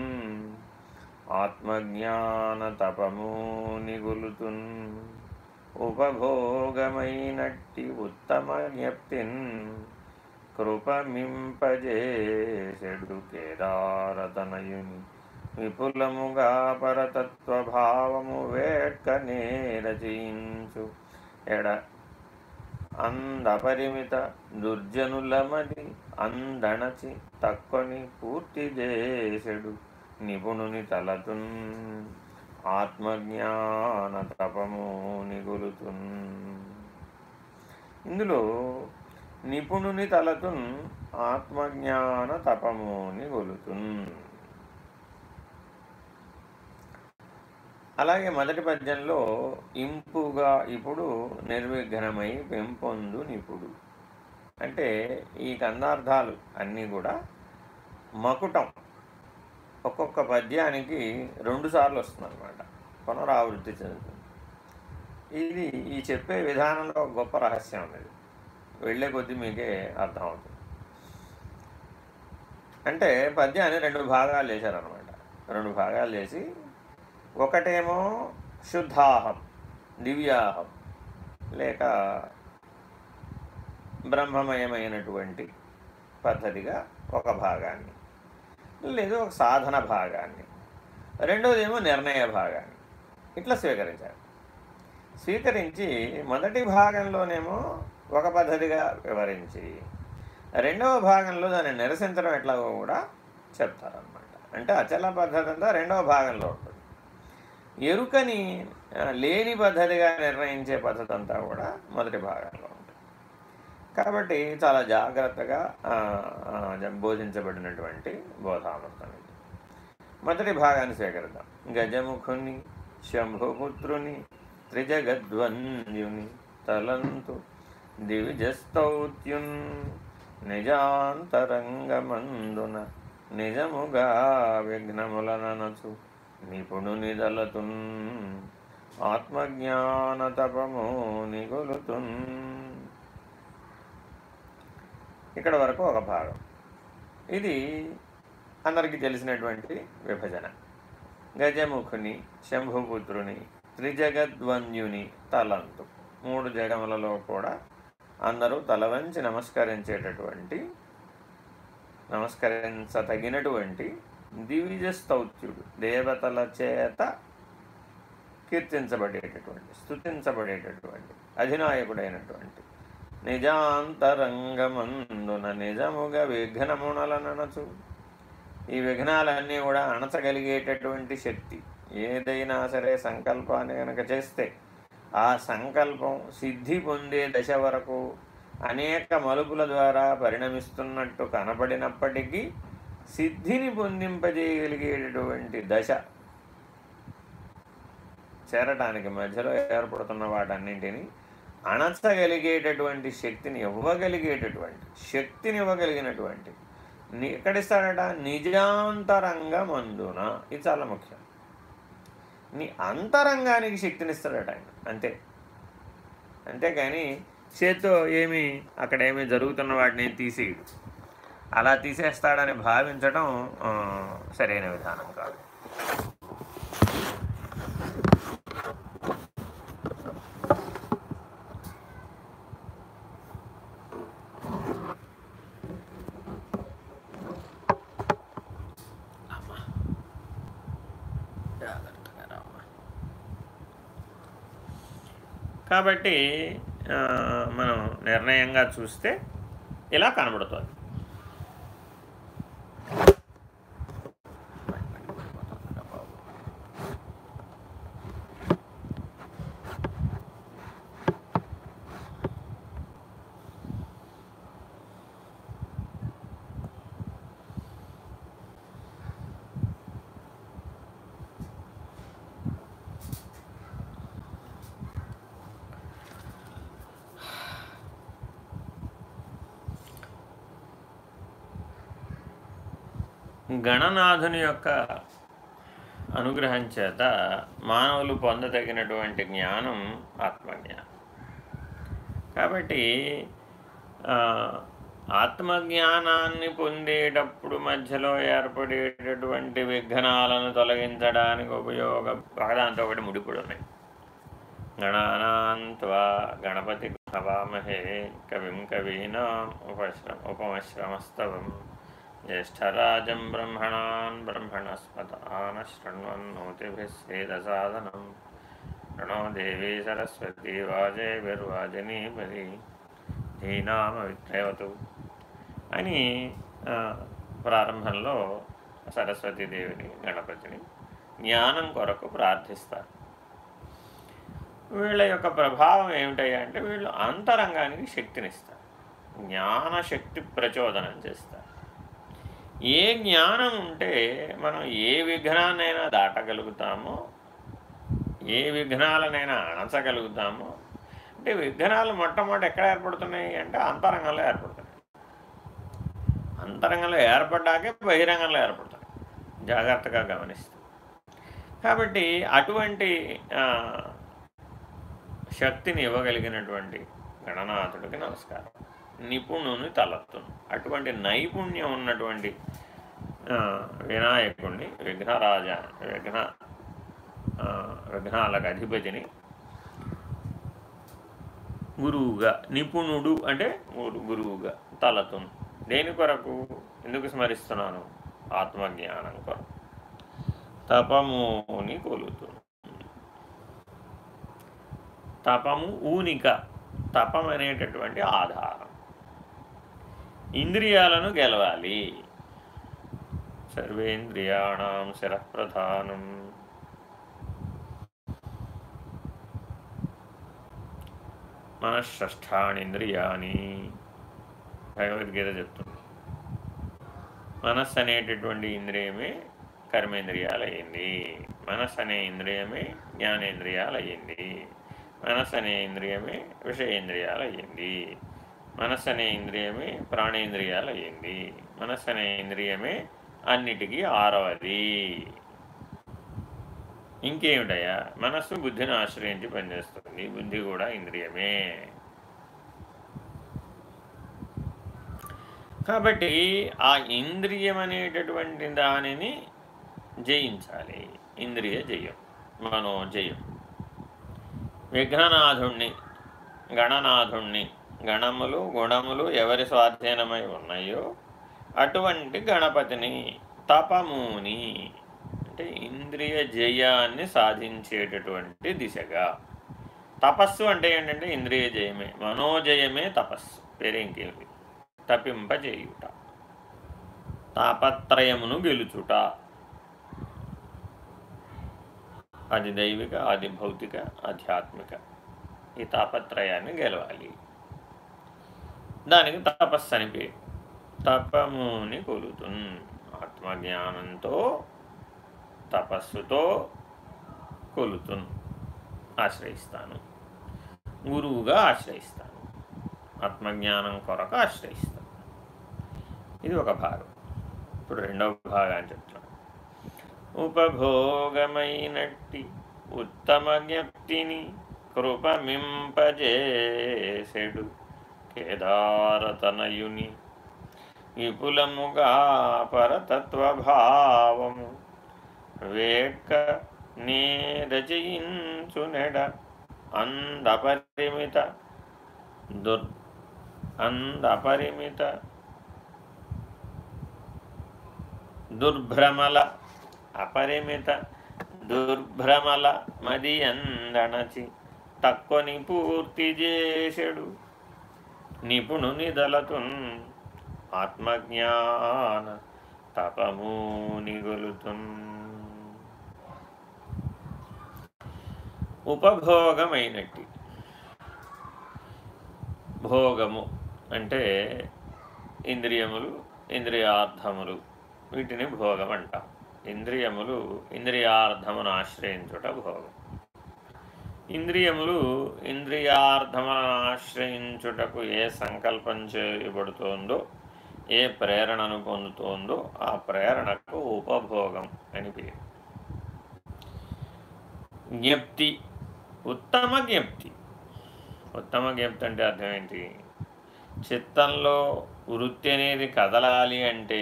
ఆత్మజ్ఞాన తపము నిగులుతున్ ఉపభోగమైనట్టి ఉత్తమ జ్ఞప్తిన్ కృపమింపజేసెడు కేదారతనయుని విపులముగా పరతత్వభావము వేట్కనే రచయించు ఎడ అందపరిమిత దుర్జనులమది అందణచి తక్కువని పూర్తి చేసెడు. నిపుణుని తలతున్ ఆత్మజ్ఞాన తపము నిగులుతున్. ఇందులో నిపుణుని తలతున్ ఆత్మజ్ఞాన తపము నిగులుతున్. అలాగే మొదటి పద్యంలో ఇంపుగా ఇప్పుడు నిర్విఘ్నమై పెంపొందు నిపుడు. అంటే ఈ కందార్థాలు అన్నీ కూడా మకుటం. ఒక్కొక్క పద్యానికి రెండుసార్లు వస్తుందన్నమాట. పునరావృత్తి చెందుతుంది. ఇది ఈ చెప్పే విధానంలో గొప్ప రహస్యం ఉన్నది వెళ్ళే కొద్దీ మీకే అర్థమవుతుంది. అంటే పద్యాన్ని రెండు భాగాలు చేశారనమాట రెండు భాగాలు చేసి ఒకటేమో శుద్ధాహం దివ్యాహం లేక బ్రహ్మమయమైనటువంటి పద్ధతిగా ఒక భాగాన్ని లేదు ఒక సాధన భాగాన్ని. రెండోది ఏమో నిర్ణయ భాగాన్ని. ఇట్లా స్వీకరించారు స్వీకరించి మొదటి భాగంలోనేమో ఒక పద్ధతిగా వివరించి రెండవ భాగంలో దాన్ని నిరసించడం ఎట్లాగో కూడా చెప్తారనమాట అంటే అచల పద్ధతి అంతా రెండవ భాగంలో ఉంటుంది. ఎరుకని లేని పద్ధతిగా నిర్ణయించే పద్ధతి అంతా కూడా మొదటి భాగంలో ఉంటుంది. కాబట్టి చాలా జాగ్రత్తగా బోధించబడినటువంటి బోధామృతం ఇది మొదటి భాగాన్ని స్వీకరిద్దాం. గజముఖుని శంభుపుత్రుని త్రిజగద్వన్యుని తలంతు దివిజస్తౌత్యున్ నిజాంతరంగమందున నిజముగా విఘ్నములననచు నిపుణు నిదలతున్ ఆత్మజ్ఞాన తపము నిగులుతున్. ఇక్కడ వరకు ఒక భాగం. ఇది అందరికీ తెలిసినటువంటి విభజన. గజముఖుని శంభుపుత్రుని త్రిజగద్వంద్యుని తలంతు. మూడు జగములలో కూడా అందరూ తలవంచి నమస్కరించేటటువంటి నమస్కరించేటటువంటి నమస్కరించతగినటువంటి దివిజ స్తౌత్యుడు దేవతల చేత కీర్తించబడేటటువంటి స్థుతించబడేటటువంటి అధినాయకుడైనటువంటి నిజాంతరంగమందున నిజముగా విఘ్నమునలనచు ఈ విఘ్నాలన్నీ కూడా అణచగలిగేటటువంటి శక్తి. ఏదైనా సరే సంకల్పాన్ని కనుక చేస్తే ఆ సంకల్పం సిద్ధి పొందే దశ వరకు అనేక మలుపుల ద్వారా పరిణమిస్తున్నట్టు కనబడినప్పటికీ సిద్ధిని పొందింపజేయగలిగేటటువంటి దశ చేరటానికి మధ్యలో ఏర్పడుతున్న వాటన్నింటినీ అణచగలిగేటటువంటి శక్తిని ఇవ్వగలిగేటటువంటి శక్తిని ఇవ్వగలిగినటువంటి ఎక్కడిస్తాడట నిజాంతరంగమందున. ఇది చాలా ముఖ్యం. నీ అంతరంగానికి శక్తినిస్తాడట ఆయన. అంతే. అంతేకాని చేత్తో ఏమి అక్కడ ఏమి జరుగుతున్న వాటిని తీసేయడు. అలా తీసేస్తాడని భావించడం సరైన విధానం కాదు. కాబట్టి మనం నిర్ణయంగా చూస్తే ఇలా కనబడుతుంది. గణనాథుని యొక్క అనుగ్రహం చేత మానవులు పొందదగినటువంటి జ్ఞానం ఆత్మజ్ఞానం. కాబట్టి ఆత్మజ్ఞానాన్ని పొందేటప్పుడు మధ్యలో ఏర్పడేటటువంటి విఘ్నాలను తొలగించడానికి ఉపయోగ ఒకదాంతో ఒకటి ముడిపడి ఉన్నాయి. గణానాంత్వా గణపతి హవామహే కవిం కవీనాం ఉపశ్రమ ఉపమశ్రమస్తవం. జ్యేష్ఠరాజం బ్రహ్మణాన్ బ్రహ్మణస్పత ఆన శృణ్వన్నోతిభిస్సేదసాదనం ప్రణో దేవీ సరస్వతి వాజేభిర్వాజనీపరి ధీనామవిక్రేవతు అని ప్రారంభంలో సరస్వతీదేవిని గణపతిని జ్ఞానం కొరకు ప్రార్థిస్తారు. వీళ్ళ యొక్క ప్రభావం ఏమిటయ్యా అంటే వీళ్ళు అంతరంగానికి శక్తినిస్తారు. జ్ఞానశక్తి ప్రచోదనం చేస్తారు. ఏ జ్ఞానం ఉంటే మనం ఏ విఘ్నాన్నైనా దాటగలుగుతామో ఏ విఘ్నాలనైనా అణచగలుగుతామో అంటే విఘ్నాలు మొట్టమొదటి ఎక్కడ ఏర్పడుతున్నాయి అంటే అంతరంగంలో ఏర్పడుతున్నాయి. అంతరంగంలో ఏర్పడ్డాకే బహిరంగంలో ఏర్పడుతున్నాయి. జాగ్రత్తగా గమనిస్తూ. కాబట్టి అటువంటి శక్తిని ఇవ్వగలిగినటువంటి గణనాథుడికి నమస్కారం. నిపుణుని తలత్తును. అటువంటి నైపుణ్యం ఉన్నటువంటి వినాయకుడిని విఘ్నరాజ విఘ్న విఘ్నాలకు అధిపతిని గురువుగా నిపుణుడు అంటే గురువుగా తలతును దేని కొరకు? ఎందుకు స్మరిస్తున్నాను? ఆత్మజ్ఞానం కొరకు. తపముని కొలుతు తపము ఊనిక తపం అనేటటువంటి ఆధారం. ఇంద్రియాలను గెలవాలి. సర్వేంద్రియాణం మన మనశ్ష్టానింద్రియాని భగవద్గీత చెప్తుంది. మనస్సు అనేటటువంటి ఇంద్రియమే కర్మేంద్రియాలయ్యింది. మనస్సు అనే ఇంద్రియమే జ్ఞానేంద్రియాలయ్యింది. మనస్సు అనే ఇంద్రియమే విషయేంద్రియాలయ్యింది. మనస్సు అనే ఇంద్రియమే ప్రాణేంద్రియాలు అయ్యింది మనస్సు అనే ఇంద్రియమే అన్నిటికీ ఆరవది. ఇంకేమిటయ్యా? మనస్సు బుద్ధిని ఆశ్రయించి పనిచేస్తుంది. బుద్ధి కూడా ఇంద్రియమే. కాబట్టి ఆ ఇంద్రియం అనేటటువంటి దానిని జయించాలి. ఇంద్రియ జయం మనోజయం. విఘ్ననాథుణ్ణి గణనాథుణ్ణి గణములు గుణములు ఎవరి స్వాధీనమై ఉన్నాయో అటువంటి గణపతిని తపముని అంటే ఇంద్రియ జయాన్ని సాధించేటటువంటి దిశగా. తపస్సు అంటే ఏంటంటే ఇంద్రియ జయమే మనోజయమే తపస్సు పేరేంకేమి తపింపజేయుట తాపత్రయమును గెలుచుట. అది దైవిక అది భౌతిక ఆధ్యాత్మిక. ఈ తాపత్రయాన్ని గెలవాలి. దానికి తపస్సు అని పేరు తపముని కొలుతున్. ఆత్మజ్ఞానంతో తపస్సుతో కొలుతున్. ఆశ్రయిస్తాను. గురువుగా ఆశ్రయిస్తాను. ఆత్మజ్ఞానం కొరకు ఆశ్రయిస్తాను. ఇది ఒక భాగం. ఇప్పుడు రెండవ భాగాన్ని చెప్తున్నాను ఉపభోగమైనట్టి ఉత్తమ జ్ఞప్తిని కృపమింపజేసెడు. కేదారతనయుని విపులముగా పరతత్వభావము వేట్క నే రచయించునెడ అందపరిమిత దుర్ అందపరిమిత దుర్భ్రమల అపరిమిత దుర్భ్రమల మది అందణచి తక్కువని పూర్తి చేసెడు. నిపుణుని దళతున్ ఆత్మజ్ఞాన తపము నిగులుతున్ ఉపభోగమైనట్టి. భోగము అంటే ఇంద్రియములు ఇంద్రియార్థములు. వీటిని భోగం అంటాం ఇంద్రియములు ఇంద్రియార్థమును ఆశ్రయించుట భోగం. ఇంద్రియములు ఇంద్రియార్థములను ఆశ్రయించుటకు ఏ సంకల్పం చేయబడుతోందో ఏ ప్రేరణను పొందుతోందో ఆ ప్రేరణకు ఉపభోగం అని పేరు. జ్ఞప్తి ఉత్తమ జ్ఞప్తి. ఉత్తమ జ్ఞప్తి అంటే అర్థం ఏంటి? చిత్తంలో వృత్తి అనేది కదలాలి అంటే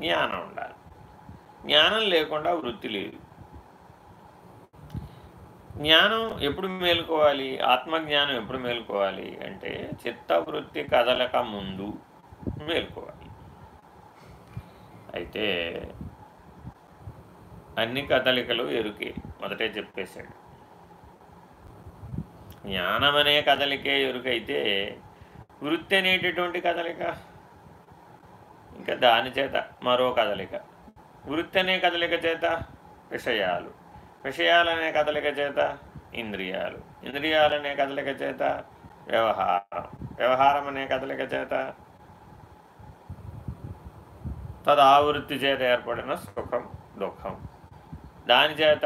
జ్ఞానం ఉండాలి. జ్ఞానం లేకుండా వృత్తి లేదు. జ్ఞానం ఎప్పుడు మేలుకోవాలి? ఆత్మజ్ఞానం ఎప్పుడు మేలుకోవాలి? అంటే చిత్తవృత్తి కదలక ముందు మేలుకోవాలి. అయితే అన్ని కదలికలు ఎరుకే మొదటే చెప్పేశాడు. జ్ఞానం అనే కదలికే ఎరుకైతే వృత్తి అనేటటువంటి కదలిక ఇంకా దాని చేత మరో కదలిక. వృత్తి అనే కదలిక చేత విషయాలు. విషయాలనే కదలిక చేత ఇంద్రియాలు. ఇంద్రియాలనే కదలిక చేత వ్యవహారం. వ్యవహారం అనే కదలిక చేత తదావృత్తి చేత ఏర్పడిన సుఖం దుఃఖం. దాని చేత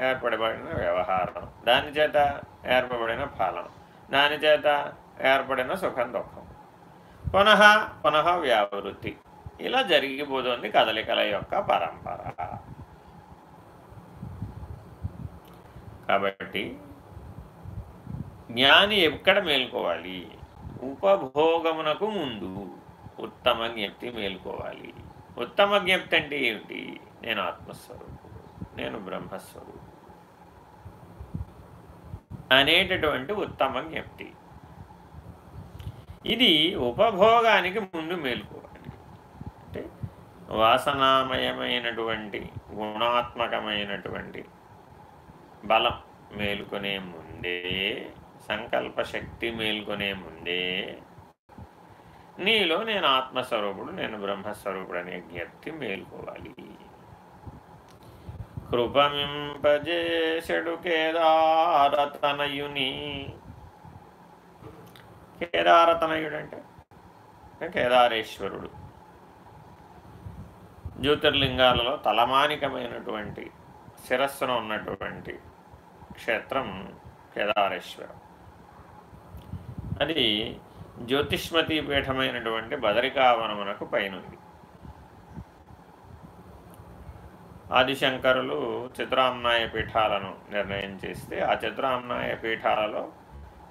ఏర్పడబడిన వ్యవహారం. దాని చేత ఏర్పబడిన ఫలం. దాని చేత ఏర్పడిన సుఖం దుఃఖం. పునః పునః వ్యావృత్తి. ఇలా జరిగిపోతుంది కదలికల యొక్క పరంపర. కాబట్టి జ్ఞాని ఎక్కడ మేల్కోవాలి? ఉపభోగమునకు ముందు ఉత్తమ జ్ఞప్తి మేల్కోవాలి. ఉత్తమ జ్ఞప్తి అంటే ఏమిటి? నేను ఆత్మస్వరూపుడు నేను బ్రహ్మస్వరూపుడు అనేటటువంటి ఉత్తమ జ్ఞప్తి. ఇది ఉపభోగానికి ముందు మేల్కోవాలి. అంటే వాసనామయమైనటువంటి గుణాత్మకమైనటువంటి బలం మేలుకొనే ముందే సంకల్ప శక్తి మేల్కొనే ముందే నీలో నేను ఆత్మస్వరూపుడు నేను బ్రహ్మస్వరూపుడు అనే జ్ఞప్తి మేల్కోవాలి. కృపమింపజేసెడు కేదారతనయుని. కేదారతనయుడు అంటే కేదారేశ్వరుడు. జ్యోతిర్లింగాలలో తలమానికమైనటువంటి శిరస్సున ఉన్నటువంటి క్షేత్రం కేదారేశ్వరం. అది జ్యోతిష్మతి పీఠమైనటువంటి బదరికావనమునకు పైనుంది. ఆదిశంకరులు చిత్రామ్నాయ పీఠాలను నిర్ణయం చేస్తే ఆ చిత్రామ్నాయ పీఠాలలో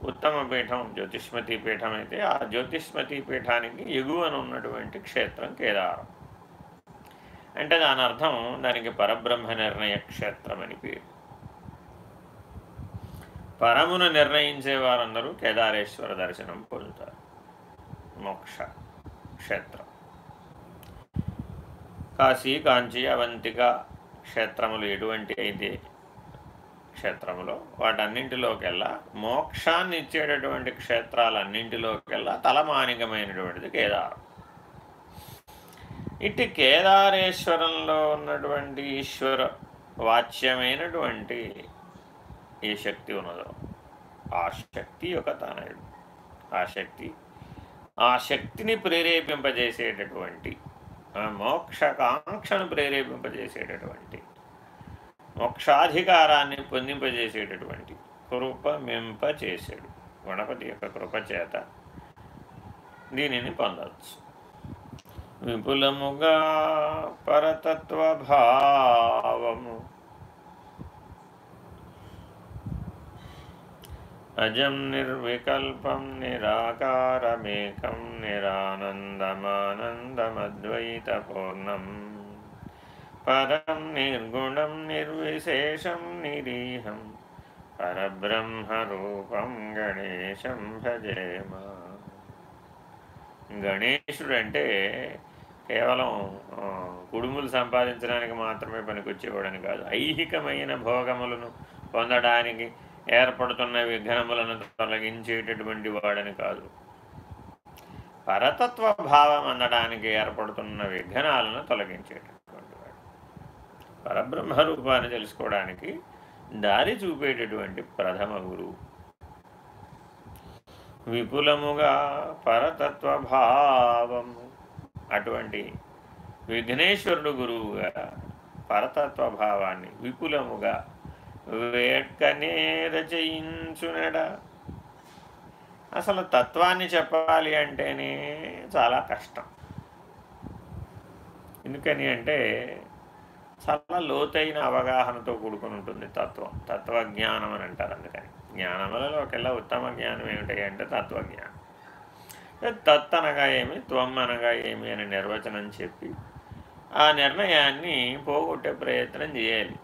ఉత్తమ పీఠం జ్యోతిష్మతి పీఠం అయితే ఆ జ్యోతిష్మతి పీఠానికి ఎగువన ఉన్నటువంటి క్షేత్రం కేదారం. అంటే దాని అర్థం దానికి పరబ్రహ్మ నిర్ణయ క్షేత్రం అని పేరు. పరమును నిర్ణయించే వారందరూ కేదారేశ్వర దర్శనం పొందుతారు. మోక్ష క్షేత్రం. కాశీ కాంచి అవంతిక క్షేత్రములు ఎటువంటి అయితే క్షేత్రములో వాటన్నింటిలోకెల్లా మోక్షాన్ని ఇచ్చేటటువంటి క్షేత్రాలన్నింటిలోకెల్లా తలమానికమైనటువంటిది కేదారం. ఇటు కేదారేశ్వరంలో ఉన్నటువంటి ఈశ్వర వాచ్యమైనటువంటి ఏ శక్తి ఉన్నదో. ఆ శక్తి యొక్క తనయుడు. ఆ శక్తి ఆ శక్తిని ప్రేరేపింపజేసేటటువంటి మోక్షకాంక్షను ప్రేరేపింపజేసేటటువంటి మోక్షాధికారాన్ని పొందింపజేసేటటువంటి కృపమింప చేసాడు గణపతి యొక్క కృప చేత దీనిని పొందవచ్చు. విపులముగా పరతత్వభావము అజం నిర్వికల్పం నిరాకారమేకం నిరానందమానందమద్వైతపూర్ణం. పరం నిర్గుణం నిర్విశేషం నిరీహం. పరబ్రహ్మరూపం గణేశం భజేమ గణేశుడు అంటే కేవలం కుడుములు సంపాదించడానికి మాత్రమే పనికొచ్చేవాడని కాదు ఐహికమైన భోగములను పొందడానికి ఏర్పడుతున్న విఘ్నములను తొలగించేటటువంటి వాడని కాదు. పరతత్వ భావం అందడానికి ఏర్పడుతున్న విఘ్నాలను తొలగించేటటువంటి వాడు. పరబ్రహ్మ రూపాన్ని తెలుసుకోవడానికి దారి చూపేటటువంటి ప్రథమ గురువు. విపులముగా పరతత్వ భావము అటువంటి విఘ్నేశ్వరుడు గురువుగా పరతత్వ భావాన్ని విపులముగా వేట్కనే రచయించునడా అసలు తత్వాన్ని చెప్పాలి అంటేనే చాలా కష్టం. ఎందుకని అంటే చాలా లోతైన అవగాహనతో కూడుకుని ఉంటుంది తత్వం. తత్వజ్ఞానం అని అంటారు అందుకని. జ్ఞానములలో ఒకేలా ఉత్తమ జ్ఞానం ఏమిటి అంటే తత్వజ్ఞానం. తత్ అనగా ఏమి త్వం అనగా ఏమి అనే నిర్వచనం చెప్పి ఆ నిర్ణయాన్ని పోగొట్టే ప్రయత్నం చేయాలి.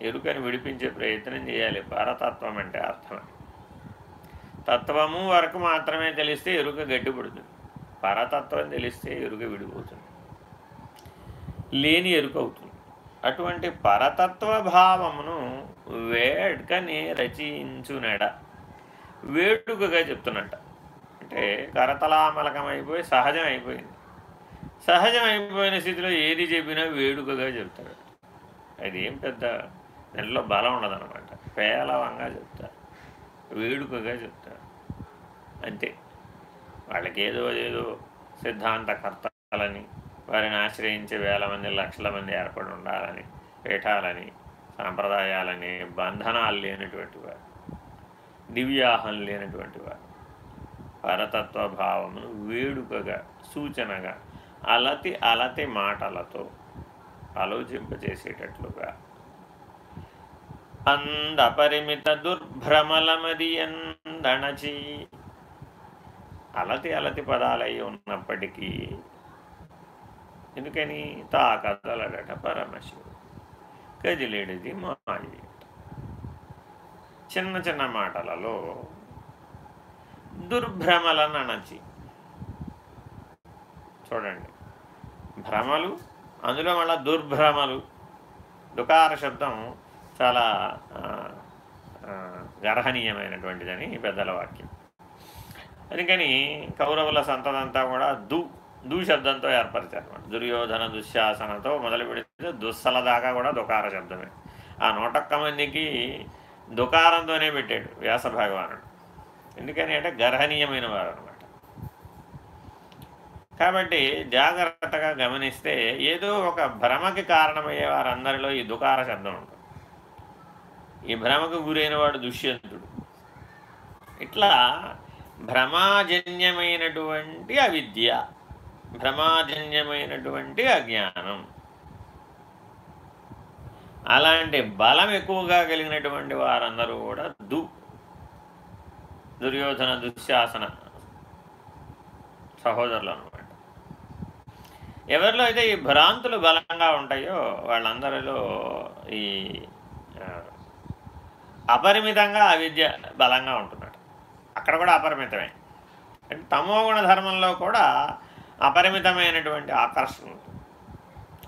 ఎరుకని విడిపించే ప్రయత్నం చేయాలి. పరతత్వం అంటే అర్థం తత్వము వరకు మాత్రమే తెలిస్తే ఎరుక గట్టిపడుతుంది పరతత్వం తెలిస్తే ఎరుక విడిపోతుంది. లేని ఎరుక అవుతుంది. అటువంటి పరతత్వ భావమును వేడుకని రచించునడ. వేడుకగా చెప్తున్నట అంటే కరతలామలకమైపోయి సహజం అయిపోయింది సహజం అయిపోయిన స్థితిలో ఏది చెప్పినా వేడుకగా చెప్తాడు. అది పెద్ద దాంట్లో బలం ఉండదన్నమాట. పేలవంగా చెప్తారు. వేడుకగా చెప్తారు. అంతే. వాళ్ళకి ఏదో ఏదో సిద్ధాంతకర్తలని వారిని ఆశ్రయించే వేల మంది లక్షల మంది ఏర్పడి ఉండాలని పీఠాలని సాంప్రదాయాలని బంధనాలు లేనటువంటి వారు దివ్యాహం లేనటువంటి వారు పరతత్వ భావమును వేడుకగా సూచనగా అలతి అలతి మాటలతో ఆలోచింపచేసేటట్లుగా అందపరిమిత దుర్భ్రమలమదియందణచి అలతి అలతి పదాలై ఉన్నప్పటికీ ఎందుకని? తా కదలడట పరమశివుడు. కదిలేడిది మాయ. చిన్న చిన్న మాటలలో దుర్భ్రమల అనచి చూడండి. భ్రమలు అందులో మళ్ళీ దుర్భ్రమలు దుకార శబ్దం చాలా గర్హనీయమైనటువంటిదని పెద్దల వాక్యం. అందుకని కౌరవుల సంతదంతా కూడా దు దూ శబ్దంతో ఏర్పరిచారనమాట దుర్యోధన దుశ్శాసనతో మొదలు పెడితే దుస్సల దాకా కూడా దుకార శబ్దమే. ఆ నూటొక్క మందికి దుకారంతోనే పెట్టాడు వ్యాస భగవానుడు. ఎందుకని అంటే గర్హనీయమైన వారు అనమాట కాబట్టి జాగ్రత్తగా గమనిస్తే ఏదో ఒక భ్రమకి కారణమయ్యే వారందరిలో ఈ దుకార శబ్దం ఉంటుంది. ఈ భ్రమకు గురైన వాడు దుష్యంతుడు. ఇట్లా భ్రమాజన్యమైనటువంటి అవిద్య భ్రమాజన్యమైనటువంటి అజ్ఞానం అలాంటి బలం ఎక్కువగా కలిగినటువంటి వారందరూ కూడా దు దుర్యోధన దుశ్శాసన సహోదరులు అనమాట ఎవరిలో అయితే ఈ భ్రాంతులు బలంగా ఉంటాయో వాళ్ళందరిలో ఈ అపరిమితంగా అవిద్య బలంగా ఉంటున్నాడు. అక్కడ కూడా అపరిమితమే. అంటే తమోగుణ ధర్మంలో కూడా అపరిమితమైనటువంటి ఆకర్షణ ఉంటుంది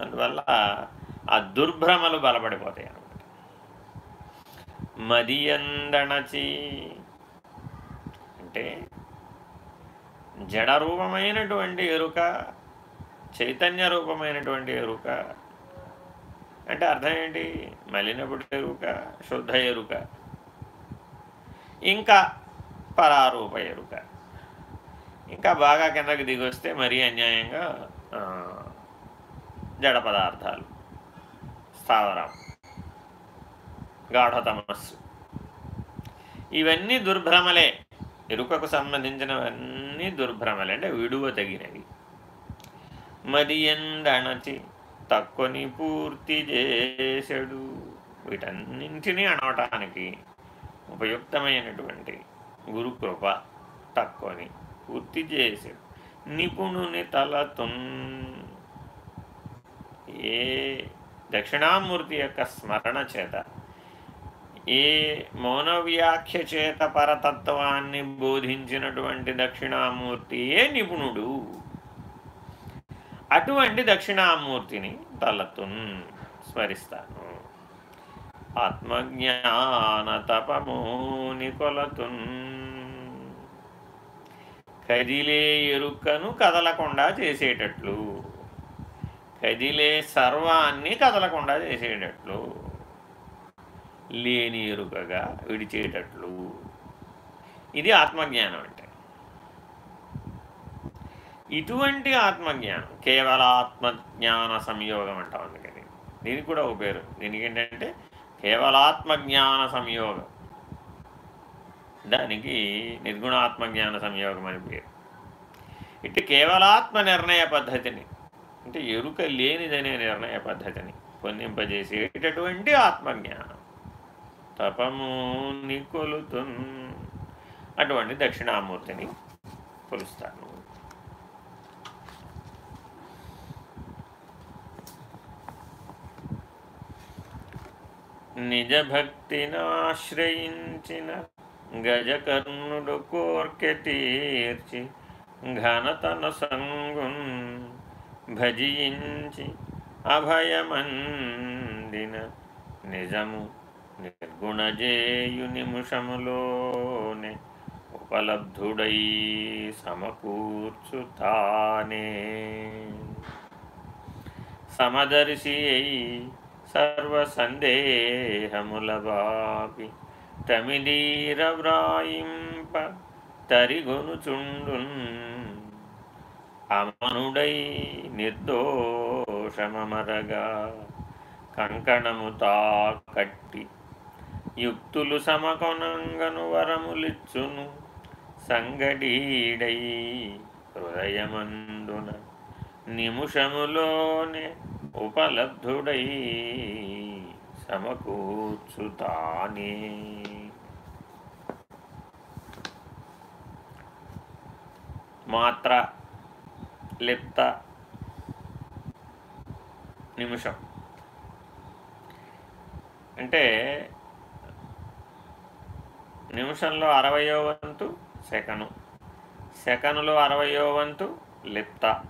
అందువల్ల ఆ దుర్భ్రమలు బలపడిపోతాయి అనమాట మదియందణచి అంటే జడరూపమైనటువంటి ఎరుక చైతన్య రూపమైనటువంటి ఎరుక అంటే అర్థం ఏంటి? మలినపుడు ఎరుక శుద్ధ ఎరుక ఇంకా పరారూప ఎరుక ఇంకా బాగా కిందకి దిగొస్తే మరీ అన్యాయంగా జడ పదార్థాలు స్థావరం గాఢతమస్సు. ఇవన్నీ దుర్భ్రమలే. ఎరుకకు సంబంధించినవన్నీ దుర్భ్రమలే. అంటే విడువ తగినవి మదియందణచి తక్కువని పూర్తి చేశాడు. వీటన్నింటినీ అనవటానికి ఉపయుక్తమైనటువంటి గురుకృప తక్కువని పూర్తి చేశాడు. నిపుణుని తలతున్ ఏ దక్షిణామూర్తి యొక్క స్మరణ చేత ఏ మౌనవ్యాఖ్య చేత పరతత్వాన్ని బోధించినటువంటి దక్షిణామూర్తియే నిపుణుడు. అటువంటి దక్షిణామూర్తిని తలతున్ స్మరిస్తాను. ఆత్మజ్ఞాన తపమోని కొలతున్ కదిలే ఎరుకను కదలకుండా చేసేటట్లు. కదిలే సర్వాన్ని కదలకుండా చేసేటట్లు. లేని ఎరుకగా విడిచేటట్లు. ఇది ఆత్మజ్ఞానం అంటే. ఇటువంటి ఆత్మజ్ఞానం కేవల ఆత్మజ్ఞాన సంయోగం అంటాం అందుకని. దీనికి కూడా ఒక పేరు. దీనికి ఏంటంటే కేవలాత్మజ్ఞాన సంయోగం. దానికి నిర్గుణాత్మజ్ఞాన సంయోగం అని పేరు. ఇటు కేవలాత్మ నిర్ణయ పద్ధతిని అంటే ఎరుక లేనిదనే నిర్ణయ పద్ధతిని పొందింపజేసేటటువంటి ఆత్మజ్ఞానం. తపము కొలుతు అటువంటి దక్షిణామూర్తిని కొలుస్తాను. నిజభక్తినాశ్రయించిన గజకర్ణుడు కోర్కె తీర్చి ఘనతన సంగున్ భజించి అభయమందిన నిజము నిర్గుణజేయు నిముషములోనే ఉపలబ్ధుడై సమకూర్చుతానే. సమదర్శి అయి సర్వసందేహముల బాపి తమిళీర వ్రాయింప తరిగొనుచుండున్. అమనుడై నిర్దోషమరగా కంకణముతా కట్టి యుక్తులు సమకొనంగను వరములిచ్చును. సంగడీడై హృదయమందున నిముషములోనే ఉపలబ్ధుడై సమకూర్చుతానే. మాత్ర లిప్త నిమిషం. అంటే నిమిషంలో అరవయో వంతు సెకను. సెకనులో అరవయో వంతు లిప్త.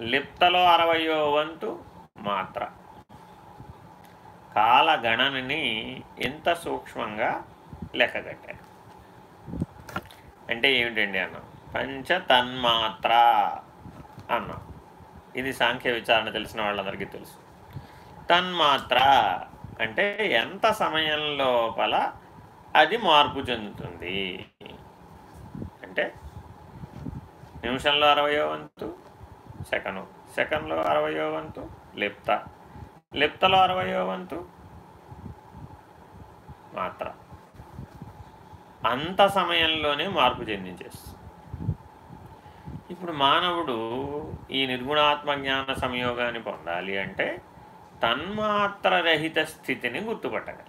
లిప్తలో అరవయో వంతు మాత్ర. కాలగణనని ఎంత సూక్ష్మంగా లెక్కగట్టారు. అంటే ఏమిటండి అన్నాం? పంచ తన్మాత్ర అన్నాం. ఇది సాంఖ్య విచారణ తెలిసిన వాళ్ళందరికీ తెలుసు. తన్మాత్ర అంటే ఎంత సమయం లోపల అది మార్పు చెందుతుంది? అంటే నిమిషంలో అరవయో వంతు సెకను. సెకండ్లో అరవయో వంతు లిప్త. లిప్తలో అరవయో వంతు మాత్ర. అంత సమయంలోనే మార్పు చెందించేస్తుంది ఇప్పుడు మానవుడు ఈ నిర్గుణాత్మ జ్ఞాన సంయోగాన్ని పొందాలి అంటే తన్మాత్రరహిత స్థితిని గుర్తుపట్టగలగాలి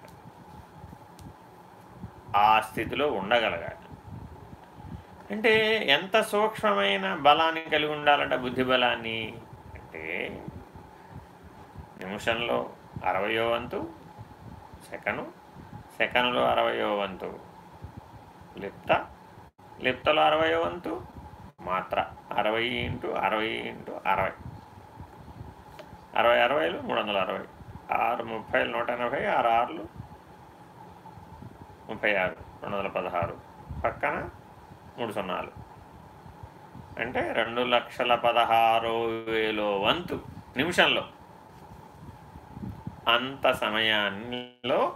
ఆ స్థితిలో ఉండగలగాలి. అంటే ఎంత సూక్ష్మమైన బలాన్ని కలిగి ఉండాలంటే బుద్ధి బలాన్ని అంటే నిమిషంలో అరవయో వంతు సెకను సెకనులో అరవయో వంతు. లిప్త లిప్తలో అరవయో వంతు మాత్ర అరవై ఇంటూ అరవై ఇంటూ అరవై. అరవై అరవైలు మూడు వందల అరవై. ఆరు ముప్పై నూట ఎనభై ఆరు ఆరులు ముప్పై ఆరు రెండు వందల పదహారు. పక్కన మూడు సున్నాలు. అంటే రెండు లక్షల పదహారు వేలో వంతు నిమిషంలో. అంత సమయాల్లో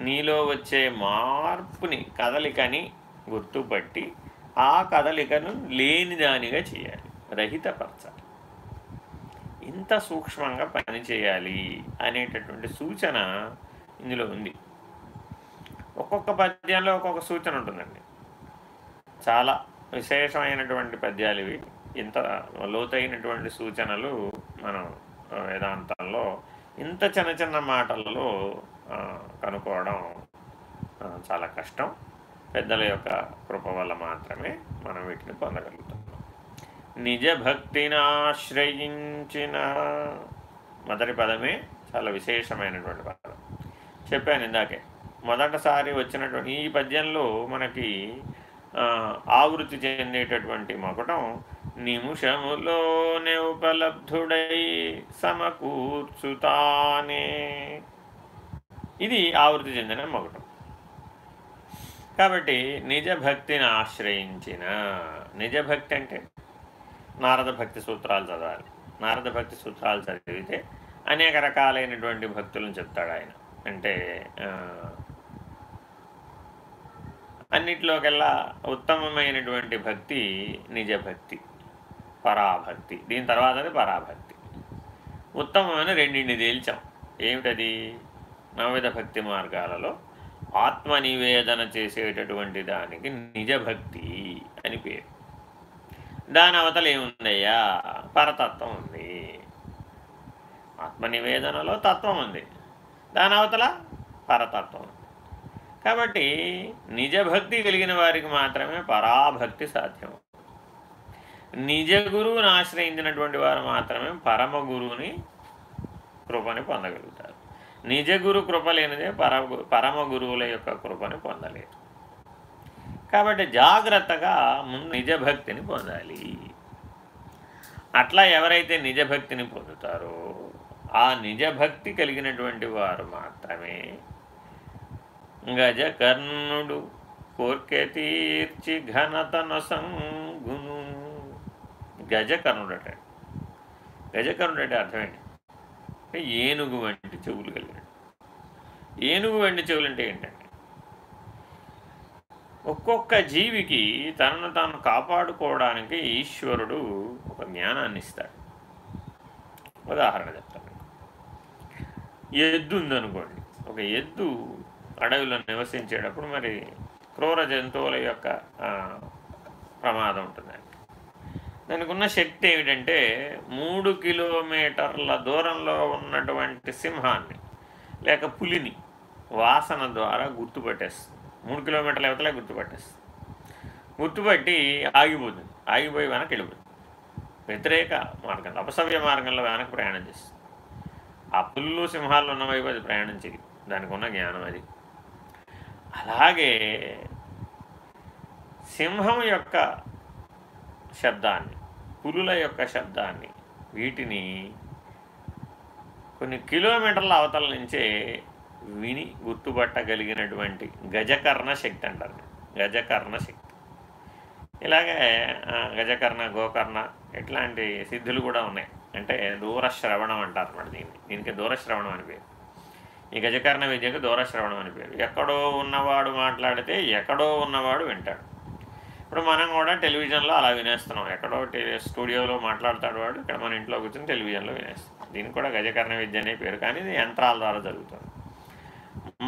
నీలో వచ్చే మార్పుని కదలికని గుర్తుపట్టి ఆ కదలికను లేనిదానిగా చేయాలి. రహితపరచాలి ఇంత సూక్ష్మంగా పనిచేయాలి అనేటటువంటి సూచన ఇందులో ఉంది. ఒక్కొక్క పద్యంలో ఒక్కొక్క సూచన ఉంటుందండి. చాలా విశేషమైనటువంటి పద్యాలు ఇవి. ఇంత లోతైనటువంటి సూచనలు మనం వేదాంతంలో ఇంత చిన్న చిన్న మాటలలో కనుక్కోవడం చాలా కష్టం. పెద్దల యొక్క కృప వల్ల మాత్రమే మనం వీటిని పొందగలుగుతాం నిజ భక్తిని ఆశ్రయించిన మొదటి పదమే చాలా విశేషమైనటువంటి పదం. చెప్పాను ఇందాకే. మొదటిసారి వచ్చినటువంటి ఈ పద్యంలో మనకి ఆవృత్తి చెందేటటువంటి మకుటం నిముషములోనే ఉపలబ్ధుడై సమకూర్చుతానే. ఇది ఆవృత్తి చెందిన మొగటం కాబట్టి నిజ భక్తిని ఆశ్రయించిన నిజ భక్తి అంటే నారద భక్తి సూత్రాలు చదవాలి. నారద భక్తి సూత్రాలు చదివితే అనేక రకాలైనటువంటి భక్తులను చెప్తాడు ఆయన. అంటే అన్నిట్లోకెల్లా ఉత్తమమైనటువంటి భక్తి నిజ భక్తి పరాభక్తి. దీని తర్వాతది పరాభక్తి. ఉత్తమమైన రెండింటిని తేల్చాం. ఏమిటది? నవవిధ భక్తి మార్గాలలో ఆత్మ నివేదన చేసేటటువంటి దానికి నిజభక్తి అని పేరు. దాని అవతల ఏముందయ్యా? పరతత్వం ఉంది. ఆత్మ నివేదనలో తత్వం ఉంది. దాని అవతల పరతత్వం ఉంది. కాబట్టి నిజభక్తి కలిగిన వారికి మాత్రమే పరాభక్తి సాధ్యం. నిజ గురువుని ఆశ్రయించినటువంటి వారు మాత్రమే పరమ గురువుని కృపని పొందగలుగుతారు. నిజ గురు కృప లేనిదే పరమ పరమ గురువుల యొక్క కృపని పొందలేదు కాబట్టి జాగ్రత్తగా ముందు నిజభక్తిని పొందాలి. అట్లా ఎవరైతే నిజభక్తిని పొందుతారో ఆ నిజభక్తి కలిగినటువంటి వారు మాత్రమే గజకర్ణుడు కోర్కె తీర్చి ఘనతను సంగును గజకర్ణుడట. గజకర్ణుడు అర్థం ఏంటి? అంటే ఏనుగు వంటి చెవులు కలిగిన ఏనుగు వంటి చెవులు అంటే ఏంటంటే ఒక్కొక్క జీవికి తనను తాను కాపాడుకోవడానికి ఈశ్వరుడు ఒక జ్ఞానాన్ని ఇస్తాడు. ఉదాహరణ చెప్తాను ఎద్దు ఉందనుకోండి. ఒక ఎద్దు అడవిలో నివసించేటప్పుడు మరి క్రూర జంతువుల యొక్క ప్రమాదం ఉంటుందండి. దానికి ఉన్న శక్తి ఏమిటంటే మూడు కిలోమీటర్ల దూరంలో ఉన్నటువంటి సింహాన్ని లేక పులిని వాసన ద్వారా గుర్తుపట్టేస్తుంది. మూడు కిలోమీటర్ల యువతలే గుర్తుపట్టేస్తుంది. గుర్తుపట్టి ఆగిపోతుంది. ఆగిపోయి వెనక్కి వెళ్ళిపోతుంది. వ్యతిరేక మార్గంలో అపసవ్య మార్గంలో వెనక్కి ప్రయాణం చేస్తుంది. ఆ పుల్లు సింహాలు ఉన్న వైపు అది ప్రయాణం చేయి దానికి ఉన్న జ్ఞానం అది. అలాగే సింహం యొక్క శబ్దాన్ని పులుల యొక్క శబ్దాన్ని వీటిని కొన్ని కిలోమీటర్ల అవతల నుంచే విని గుర్తుపట్టగలిగినటువంటి గజకర్ణ శక్తి అంటారు. గజకర్ణ శక్తి. ఇలాగే గజకర్ణ గోకర్ణ ఇట్లాంటి సిద్ధులు కూడా ఉన్నాయి. అంటే దూరశ్రవణం అంటారు అన్నమాట దీన్ని. దీనికి దూరశ్రవణం అని పేరు. ఈ గజకర్ణ విద్యకు దూరశ్రవణం అని పేరు. ఎక్కడో ఉన్నవాడు మాట్లాడితే ఎక్కడో ఉన్నవాడు వింటాడు. ఇప్పుడు మనం కూడా టెలివిజన్లో అలా వినేస్తున్నాం. ఎక్కడో స్టూడియోలో మాట్లాడతాడు వాడు ఇక్కడ మన ఇంట్లో కూర్చొని టెలివిజన్లో వినేస్తాం దీనికి కూడా గజకర్ణ విద్య అనే పేరు కానీ ఇది యంత్రాల ద్వారా జరుగుతుంది.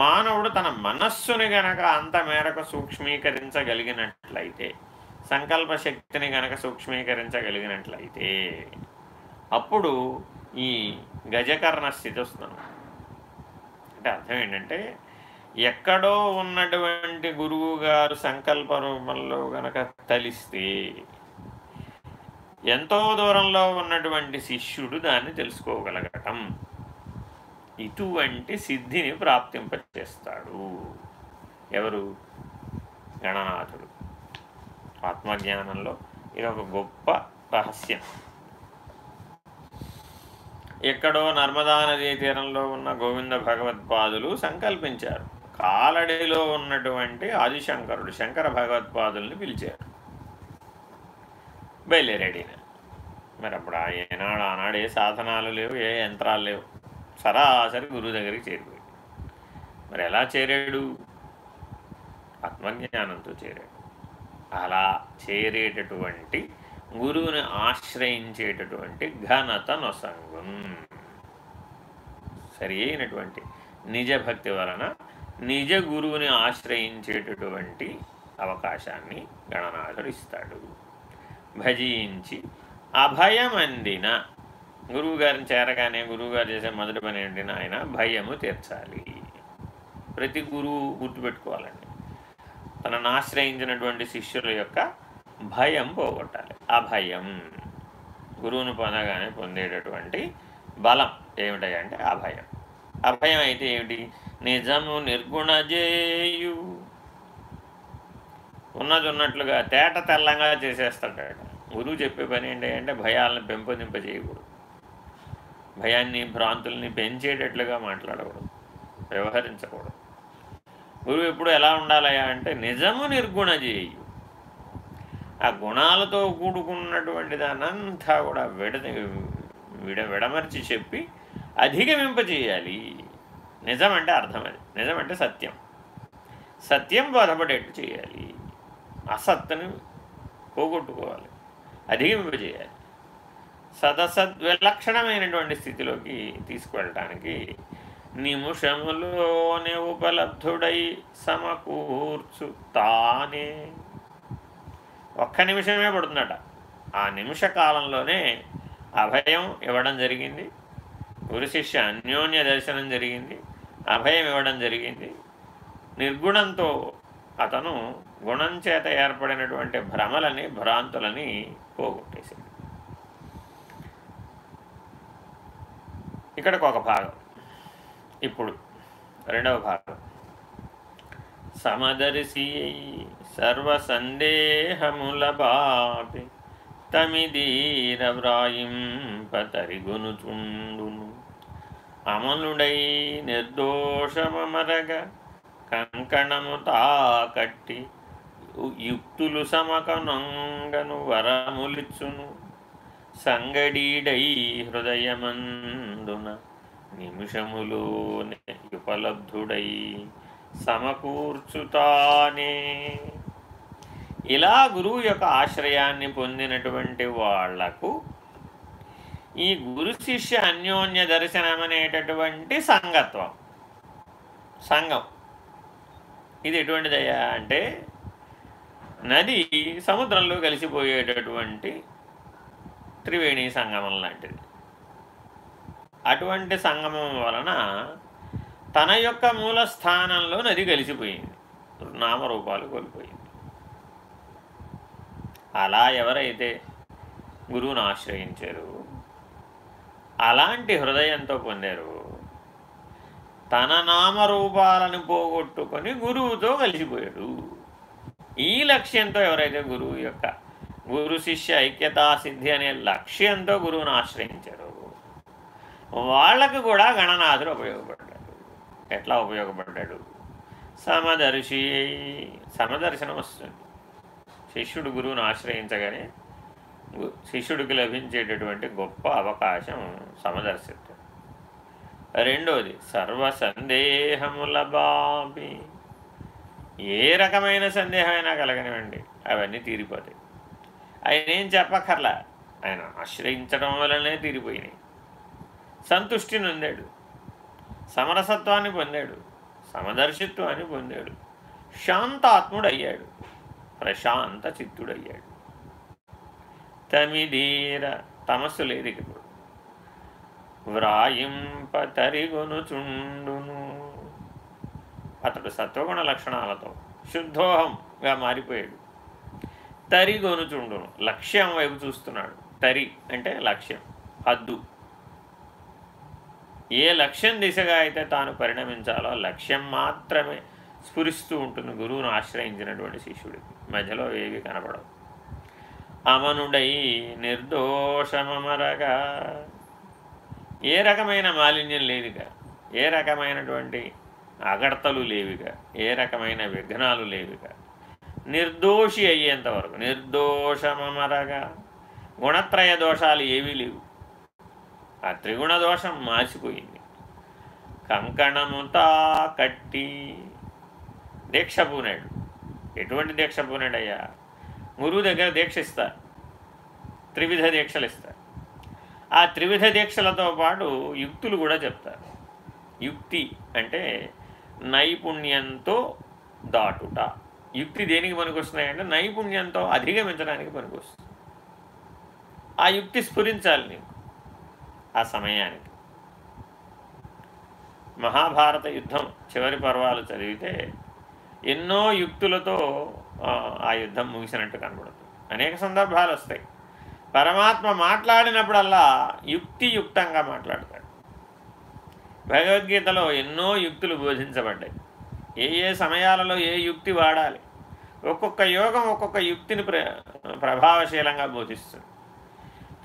మానవుడు తన మనస్సుని గనక అంత మేరకు సూక్ష్మీకరించగలిగినట్లయితే సంకల్ప శక్తిని గనక సూక్ష్మీకరించగలిగినట్లయితే అప్పుడు ఈ గజకర్ణ స్థితి వస్తున్నాం అంటే అర్థం ఏంటంటే ఎక్కడో ఉన్నటువంటి గురువు గారు సంకల్ప రూపంలో గనక తలిస్తే ఎంతో దూరంలో ఉన్నటువంటి శిష్యుడు దాన్ని తెలుసుకోగలగటం. ఇటువంటి సిద్ధిని ప్రాప్తింపచేస్తాడు. ఎవరు? గణనాథుడు. ఆత్మజ్ఞానంలో ఇది ఒక గొప్ప రహస్యం. ఎక్కడో నర్మదా నదీ తీరంలో ఉన్న గోవింద భగవత్పాదులు సంకల్పించారు. కాలడిలో ఉన్నటువంటి ఆదిశంకరుడు శంకర భగవత్పాదుల్ని పిలిచారు. బయలుదేరాడిన మరి అప్పుడు ఏనాడు ఆనాడు ఏ సాధనాలు లేవు ఏ యంత్రాలు లేవు. సరాసరి గురువు దగ్గరికి చేరిపోయాడు. మరి ఎలా చేరాడు? ఆత్మజ్ఞానంతో చేరాడు. అలా చేరేటటువంటి గురువుని ఆశ్రయించేటటువంటి ఘనత నొసంగం సరి అయినటువంటి నిజభక్తి వలన నిజ గురువుని ఆశ్రయించేటటువంటి అవకాశాన్ని గణనాథుడు ఇస్తాడు. భజించి అభయమందిన గురువుగారిని చేరగానే గురువుగారు చేసే మొదటి పని ఏంటి ఆయన భయము తీర్చాలి. ప్రతి గురువు గుర్తుపెట్టుకోవాలండి. తనను ఆశ్రయించినటువంటి శిష్యుల యొక్క భయం పోగొట్టాలి. అభయం. గురువును పొందగానే పొందేటటువంటి బలం ఏమిటంటే అభయం. అభయం అయితే ఏమిటి? నిజము నిర్గుణజేయు. ఉన్నది ఉన్నట్లుగా తేట తెల్లంగా చేసేస్తాడు గురువు చెప్పే పని ఏంటి అంటే భయాలను పెంపొందింపజేయకూడదు. భయాన్ని భ్రాంతుల్ని పెంచేటట్లుగా మాట్లాడకూడదు. వ్యవహరించకూడదు. గురువు ఎప్పుడు ఎలా ఉండాలయా అంటే నిజము నిర్గుణ చేయు ఆ గుణాలతో కూడుకున్నటువంటి దానంతా కూడా విడ విడ విడమర్చి చెప్పి అధిగమింపజేయాలి. నిజం అంటే అర్థం అది నిజం అంటే సత్యం. సత్యం బోధపడేట్టు చేయాలి. అసత్తుని పోగొట్టుకోవాలి. అధిగమింపజేయాలి. సదసద్విలక్షణమైనటువంటి స్థితిలోకి తీసుకువెళ్ళటానికి నిముషములోనే ఉపలబ్ధుడై సమకూర్చు తానే ఒక్క నిమిషమే పడుతుందట. ఆ నిమిష కాలంలోనే అభయం ఇవ్వడం జరిగింది. గురు శిష్య అన్యోన్య దర్శనం జరిగింది. అభయం ఇవ్వడం జరిగింది. నిర్గుణంతో అతను గుణం చేత ఏర్పడినటువంటి భ్రమలని భ్రాంతులని పోగొట్టేశాడు. ఇక్కడికి ఒక భాగం. ఇప్పుడు రెండవ భాగం. సమదర్శి సర్వసందేహముల బాపి తమిదీర వ్రాయింపతరిగొనుచుండును అమనుడై నిర్దోషమరగ కంకణము తాకట్టి యుక్తులు సమకనంగను వరములిచ్చును. సంగడీడై హృదయమందున నిమిషములోనే ఉపలబ్ధుడై సమకూర్చుతానే. ఇలా గురువు యొక్క ఆశ్రయాన్ని పొందినటువంటి వాళ్ళకు ఈ గురు శిష్య అన్యోన్య దర్శనం అనేటటువంటి సంగత్వం. సంఘం. ఇది ఎటువంటిదయ్యా అంటే నది సముద్రంలో కలిసిపోయేటటువంటి త్రివేణి సంగమం లాంటిది. అటువంటి సంగమం వలన తన యొక్క మూల స్థానంలో నది కలిసిపోయింది. నామరూపాలు కోల్పోయింది. అలా ఎవరైతే గురువును ఆశ్రయించారు అలాంటి హృదయంతో పొందారు. తన నామరూపాలను పోగొట్టుకొని గురువుతో కలిసిపోయాడు. ఈ లక్ష్యంతో ఎవరైతే గురువు యొక్క గురు శిష్య ఐక్యతా సిద్ధి అనే లక్ష్యంతో గురువును ఆశ్రయించారు వాళ్ళకు కూడా గణనాథుడు ఉపయోగపడ్డాడు. ఎట్లా ఉపయోగపడ్డాడు? సమదర్శి సమదర్శనం వస్తుంది. శిష్యుడు గురువును ఆశ్రయించగానే శిష్యుడికి లభించేటటువంటి గొప్ప అవకాశం సమదర్శిత్వం. రెండోది సర్వ సందేహముల బాబి ఏ రకమైన సందేహమైనా కలగనివ్వండి అవన్నీ తీరిపోతాయి. ఆయన ఏం చెప్పక్కర్లా ఆయన ఆశ్రయించడం వలనే తీరిపోయినాయి. సంతుష్టిని పొందాడు సమరసత్వాన్ని పొందాడు సమదర్శిత్వాన్ని పొందాడు శాంతాత్ముడయ్యాడు ప్రశాంత చిత్తుడయ్యాడు. తమిదీర తమస్సు లేదు ఇప్పుడు వ్రాయింప తరిగొనుచుండును అతడు సత్వగుణ లక్షణాలతో శుద్ధోహంగా మారిపోయాడు. తరిగొనుచుండును. లక్ష్యం వైపు చూస్తున్నాడు. తరి అంటే లక్ష్యం హద్దు. ఏ లక్ష్యం దిశగా అయితే తాను పరిణమించాలో లక్ష్యం మాత్రమే స్ఫురిస్తూ ఉంటుంది గురువును ఆశ్రయించినటువంటి శిష్యుడికి మధ్యలో ఏవి కనపడవు అమనుడై నిర్దోషమరగా ఏ రకమైన మాలిన్యం లేదుగా. ఏ రకమైనటువంటి అగడతలు లేవిగా. ఏ రకమైన విఘ్నాలు లేవిగా. నిర్దోషి అయ్యేంతవరకు నిర్దోషమరగా గుణత్రయ దోషాలు ఏవీ లేవు. ఆ త్రిగుణ దోషం మార్చిపోయింది కంకణముతా కట్టి దీక్ష పూనాడు. ఎటువంటి దీక్ష పూనాడయ్యా? గురువు దగ్గర దీక్ష ఇస్తారు త్రివిధ దీక్షలు ఇస్తారు ఆ త్రివిధ దీక్షలతో పాటు యుక్తులు కూడా చెప్తారు. యుక్తి అంటే నైపుణ్యంతో దాటుట. యుక్తి దేనికి పనికొస్తున్నాయంటే నైపుణ్యంతో అధిగమించడానికి పనికొస్తుంది. ఆ యుక్తి స్ఫురించాలి నీకు. ఆ సమయానికి. మహాభారత యుద్ధం చివరి పర్వాలు చదివితే ఎన్నో యుక్తులతో ఆ యుద్ధం ముగిసినట్టు కనబడుతుంది. అనేక సందర్భాలు వస్తాయి. పరమాత్మ మాట్లాడినప్పుడల్లా యుక్తియుక్తంగా మాట్లాడతాడు. భగవద్గీతలో ఎన్నో యుక్తులు బోధించబడ్డాయి. ఏ ఏ సమయాలలో ఏ యుక్తి వాడాలి? ఒక్కొక్క యోగం ఒక్కొక్క యుక్తిని ప్ర ప్రభావశీలంగా బోధిస్తుంది.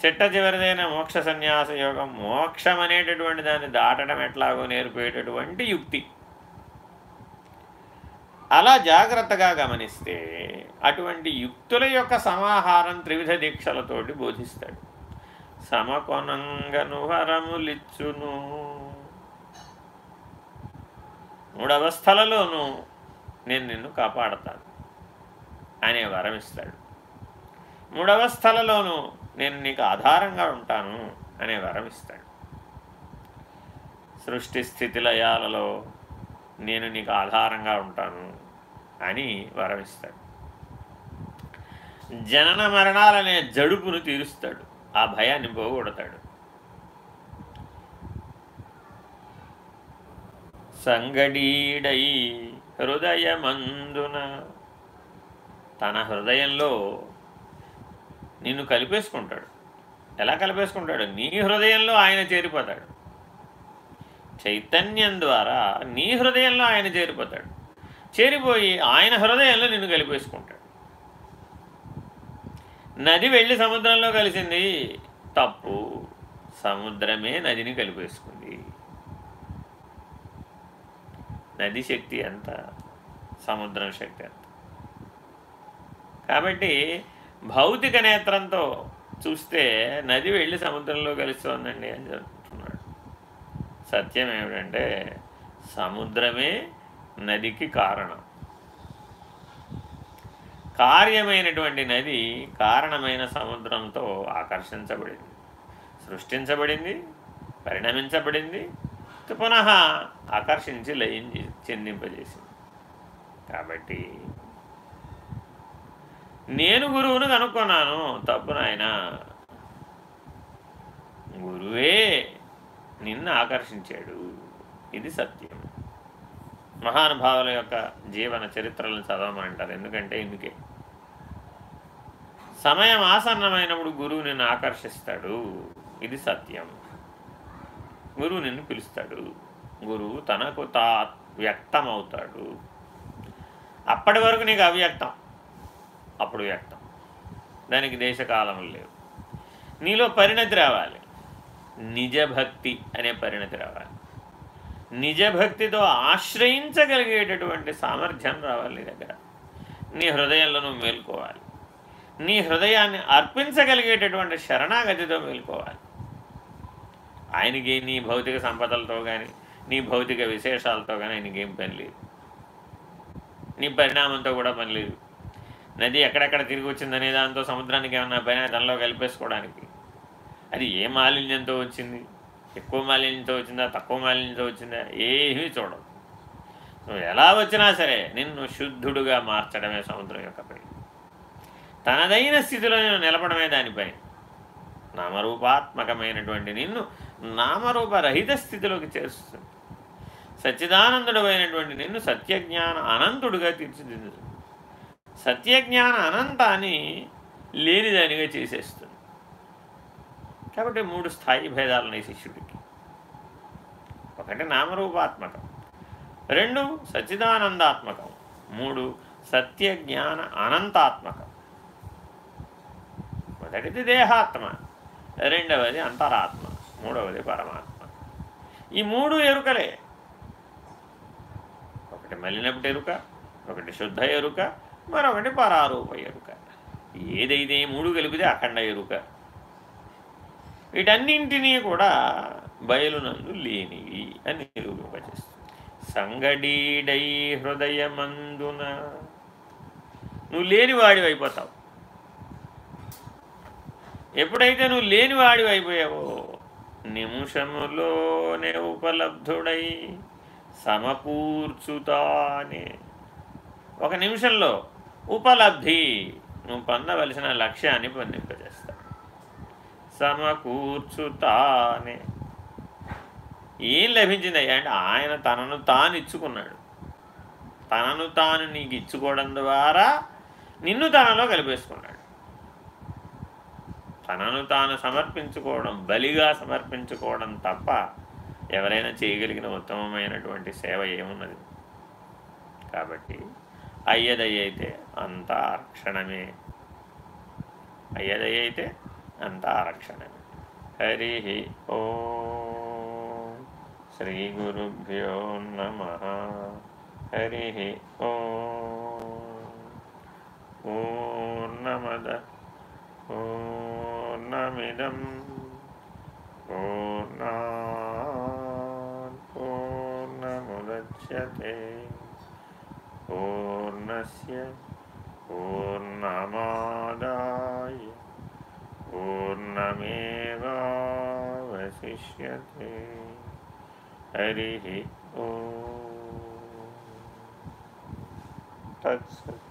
చిట్ట చివరిదైన మోక్ష సన్యాస యోగం మోక్షం అనేటటువంటి దాన్ని దాటడం ఎట్లాగో నేర్పేటటువంటి యుక్తి. అలా జాగ్రత్తగా గమనిస్తే అటువంటి యుక్తుల యొక్క సమాహారం త్రివిధ దీక్షలతోటి బోధిస్తాడు. సమకొనంగను వరములిచ్చును. మూడవస్థలలోనూ నేను నిన్ను కాపాడతాను అనే వరం ఇస్తాడు. మూడవస్థలలోనూ నేను నీకు ఆధారంగా ఉంటాను అనే వరం ఇస్తాడు. సృష్టి స్థితిలయాలలో నేను నీకు ఆధారంగా ఉంటాను అని వరమిస్తాడు. జనన మరణాలనే జడుపును తీరుస్తాడు. ఆ భయాన్ని పోగొడతాడు. సంగడీడై హృదయమందున తన హృదయంలో నిన్ను కలిపేసుకుంటాడు. ఎలా కలిపేసుకుంటాడు? నీ హృదయంలో ఆయన చేరిపోతాడు. చైతన్యం ద్వారా నీ హృదయంలో ఆయన చేరిపోతాడు. చేరిపోయి ఆయన హృదయంలో నిన్ను కలిపేసుకుంటాడు. నది వెళ్ళి సముద్రంలో కలిసింది. తప్పు. సముద్రమే నదిని కలిపేసుకుంది. నది శక్తి ఎంత? సముద్రం శక్తి ఎంత? కాబట్టి భౌతిక నేత్రంతో చూస్తే నది వెళ్ళి సముద్రంలో కలుస్తోందండి అని చెప్తున్నాడు. సత్యం ఏమిటంటే సముద్రమే నదికి కారణం. కార్యమైనటువంటి నది కారణమైన సముద్రంతో ఆకర్షించబడింది. సృష్టించబడింది పరిణమించబడింది పునః ఆకర్షించి లయం చెందింపజేసింది. కాబట్టి నేను గురువును కనుక్కున్నాను. తప్పు నాయన. గురువే నిన్ను ఆకర్షించాడు. ఇది సత్యం. మహానుభావుల యొక్క జీవన చరిత్రలను చదవమంటారు ఎందుకంటే ఇందుకే. సమయం ఆసన్నమైనప్పుడు గురువు నిన్ను ఆకర్షిస్తాడు. ఇది సత్యం. గురువు నిన్ను పిలుస్తాడు. గురువు తనకు తా వ్యక్తమవుతాడు. అప్పటి వరకు నీకు అవ్యక్తం. అప్పుడు వ్యక్తం. దానికి దేశకాలం లేవు. నీలో పరిణతి రావాలి. నిజభక్తి అనే పరిణతి రావాలి. నిజభక్తితో ఆశ్రయించగలిగేటటువంటి సామర్థ్యం రావాలి నీ దగ్గర. నీ హృదయంలో నువ్వు మేల్కోవాలి. నీ హృదయాన్ని అర్పించగలిగేటటువంటి శరణాగతితో మేల్కోవాలి. ఆయనకి నీ భౌతిక సంపదలతో కానీ నీ భౌతిక విశేషాలతో కానీ ఆయనకేం పని లేదు. నీ పరిణామంతో కూడా పని లేదు. నది ఎక్కడెక్కడ తిరిగి వచ్చిందనే దాంతో సముద్రానికి ఏమన్నా పైన దానిలో కలిపేసుకోవడానికి. అది ఏ మాలిన్యంతో వచ్చింది? ఎక్కువ మాలిన్యంతో వచ్చిందా తక్కువ మాలిన్యంతో వచ్చిందా ఏమీ చూడవు నువ్వు ఎలా వచ్చినా సరే నిన్ను శుద్ధుడుగా మార్చడమే సముద్రం యొక్క పని. తనదైన స్థితిలో నేను నిలపడమే దానిపై. నామరూపాత్మకమైనటువంటి నిన్ను నామరూపరహిత స్థితిలోకి చేస్తుంది సచ్చిదానందుడు అయినటువంటి నిన్ను సత్యజ్ఞాన అనంతుడుగా తీర్చిదిద్దు సత్యజ్ఞాన అనంతాన్ని లేనిదానిగా చేసేస్తుంది. కాబట్టి మూడు స్థాయి భేదాలున్నాయి శిష్యుడికి ఒకటి నామరూపాత్మకం రెండు సచ్చిదానందాత్మకం మూడు సత్య జ్ఞాన అనంతాత్మకం. మొదటిది దేహాత్మ రెండవది అంతరాత్మ మూడవది పరమాత్మ. ఈ మూడు ఎరుకలే. ఒకటి మలినప్పుడు ఎరుక ఒకటి శుద్ధ ఎరుక మరొకటి పరారూప ఎరుక. ఏదైతే మూడు కలిపితే అఖండ ఎరుక. వీటన్నింటినీ కూడా బయలునందు లేనివి అని నిరూపింపజేస్తుంది సంగడీడై హృదయమందున నువ్వు లేనివాడి అయిపోతావు. ఎప్పుడైతే నువ్వు లేనివాడి అయిపోయావో నిమిషములోనే ఉపలబ్ధుడై సమకూర్చుతానే. ఒక నిమిషంలో ఉపలబ్ధి నువ్వు పొందవలసిన లక్ష్యాన్ని పొందింపజేస్తావు. సమకూర్చుతానే ఏం లభించిందయ్యా? అంటే ఆయన తనను తాను ఇచ్చుకున్నాడు. తనను తాను నీకు ఇచ్చుకోవడం ద్వారా నిన్ను తనలో కలిపేసుకున్నాడు. తనను తాను సమర్పించుకోవడం బలిగా సమర్పించుకోవడం తప్ప ఎవరైనా చేయగలిగిన ఉత్తమమైనటువంటి సేవ ఏమున్నది? కాబట్టి అయ్యదయ్యైతే అంతా రక్షణమే అయ్యదయ్యైతే అంతా రక్షణ హరి ఓ శ్రీ గురుభ్యో నమ. హరి ఓ. నమద పూర్ణమిదం పూర్ణా పూర్ణముద్యతే పూర్ణస్ పూర్ణమాదాయ पूर्णमेवावशिष्यते हरिः ओ तत्सत्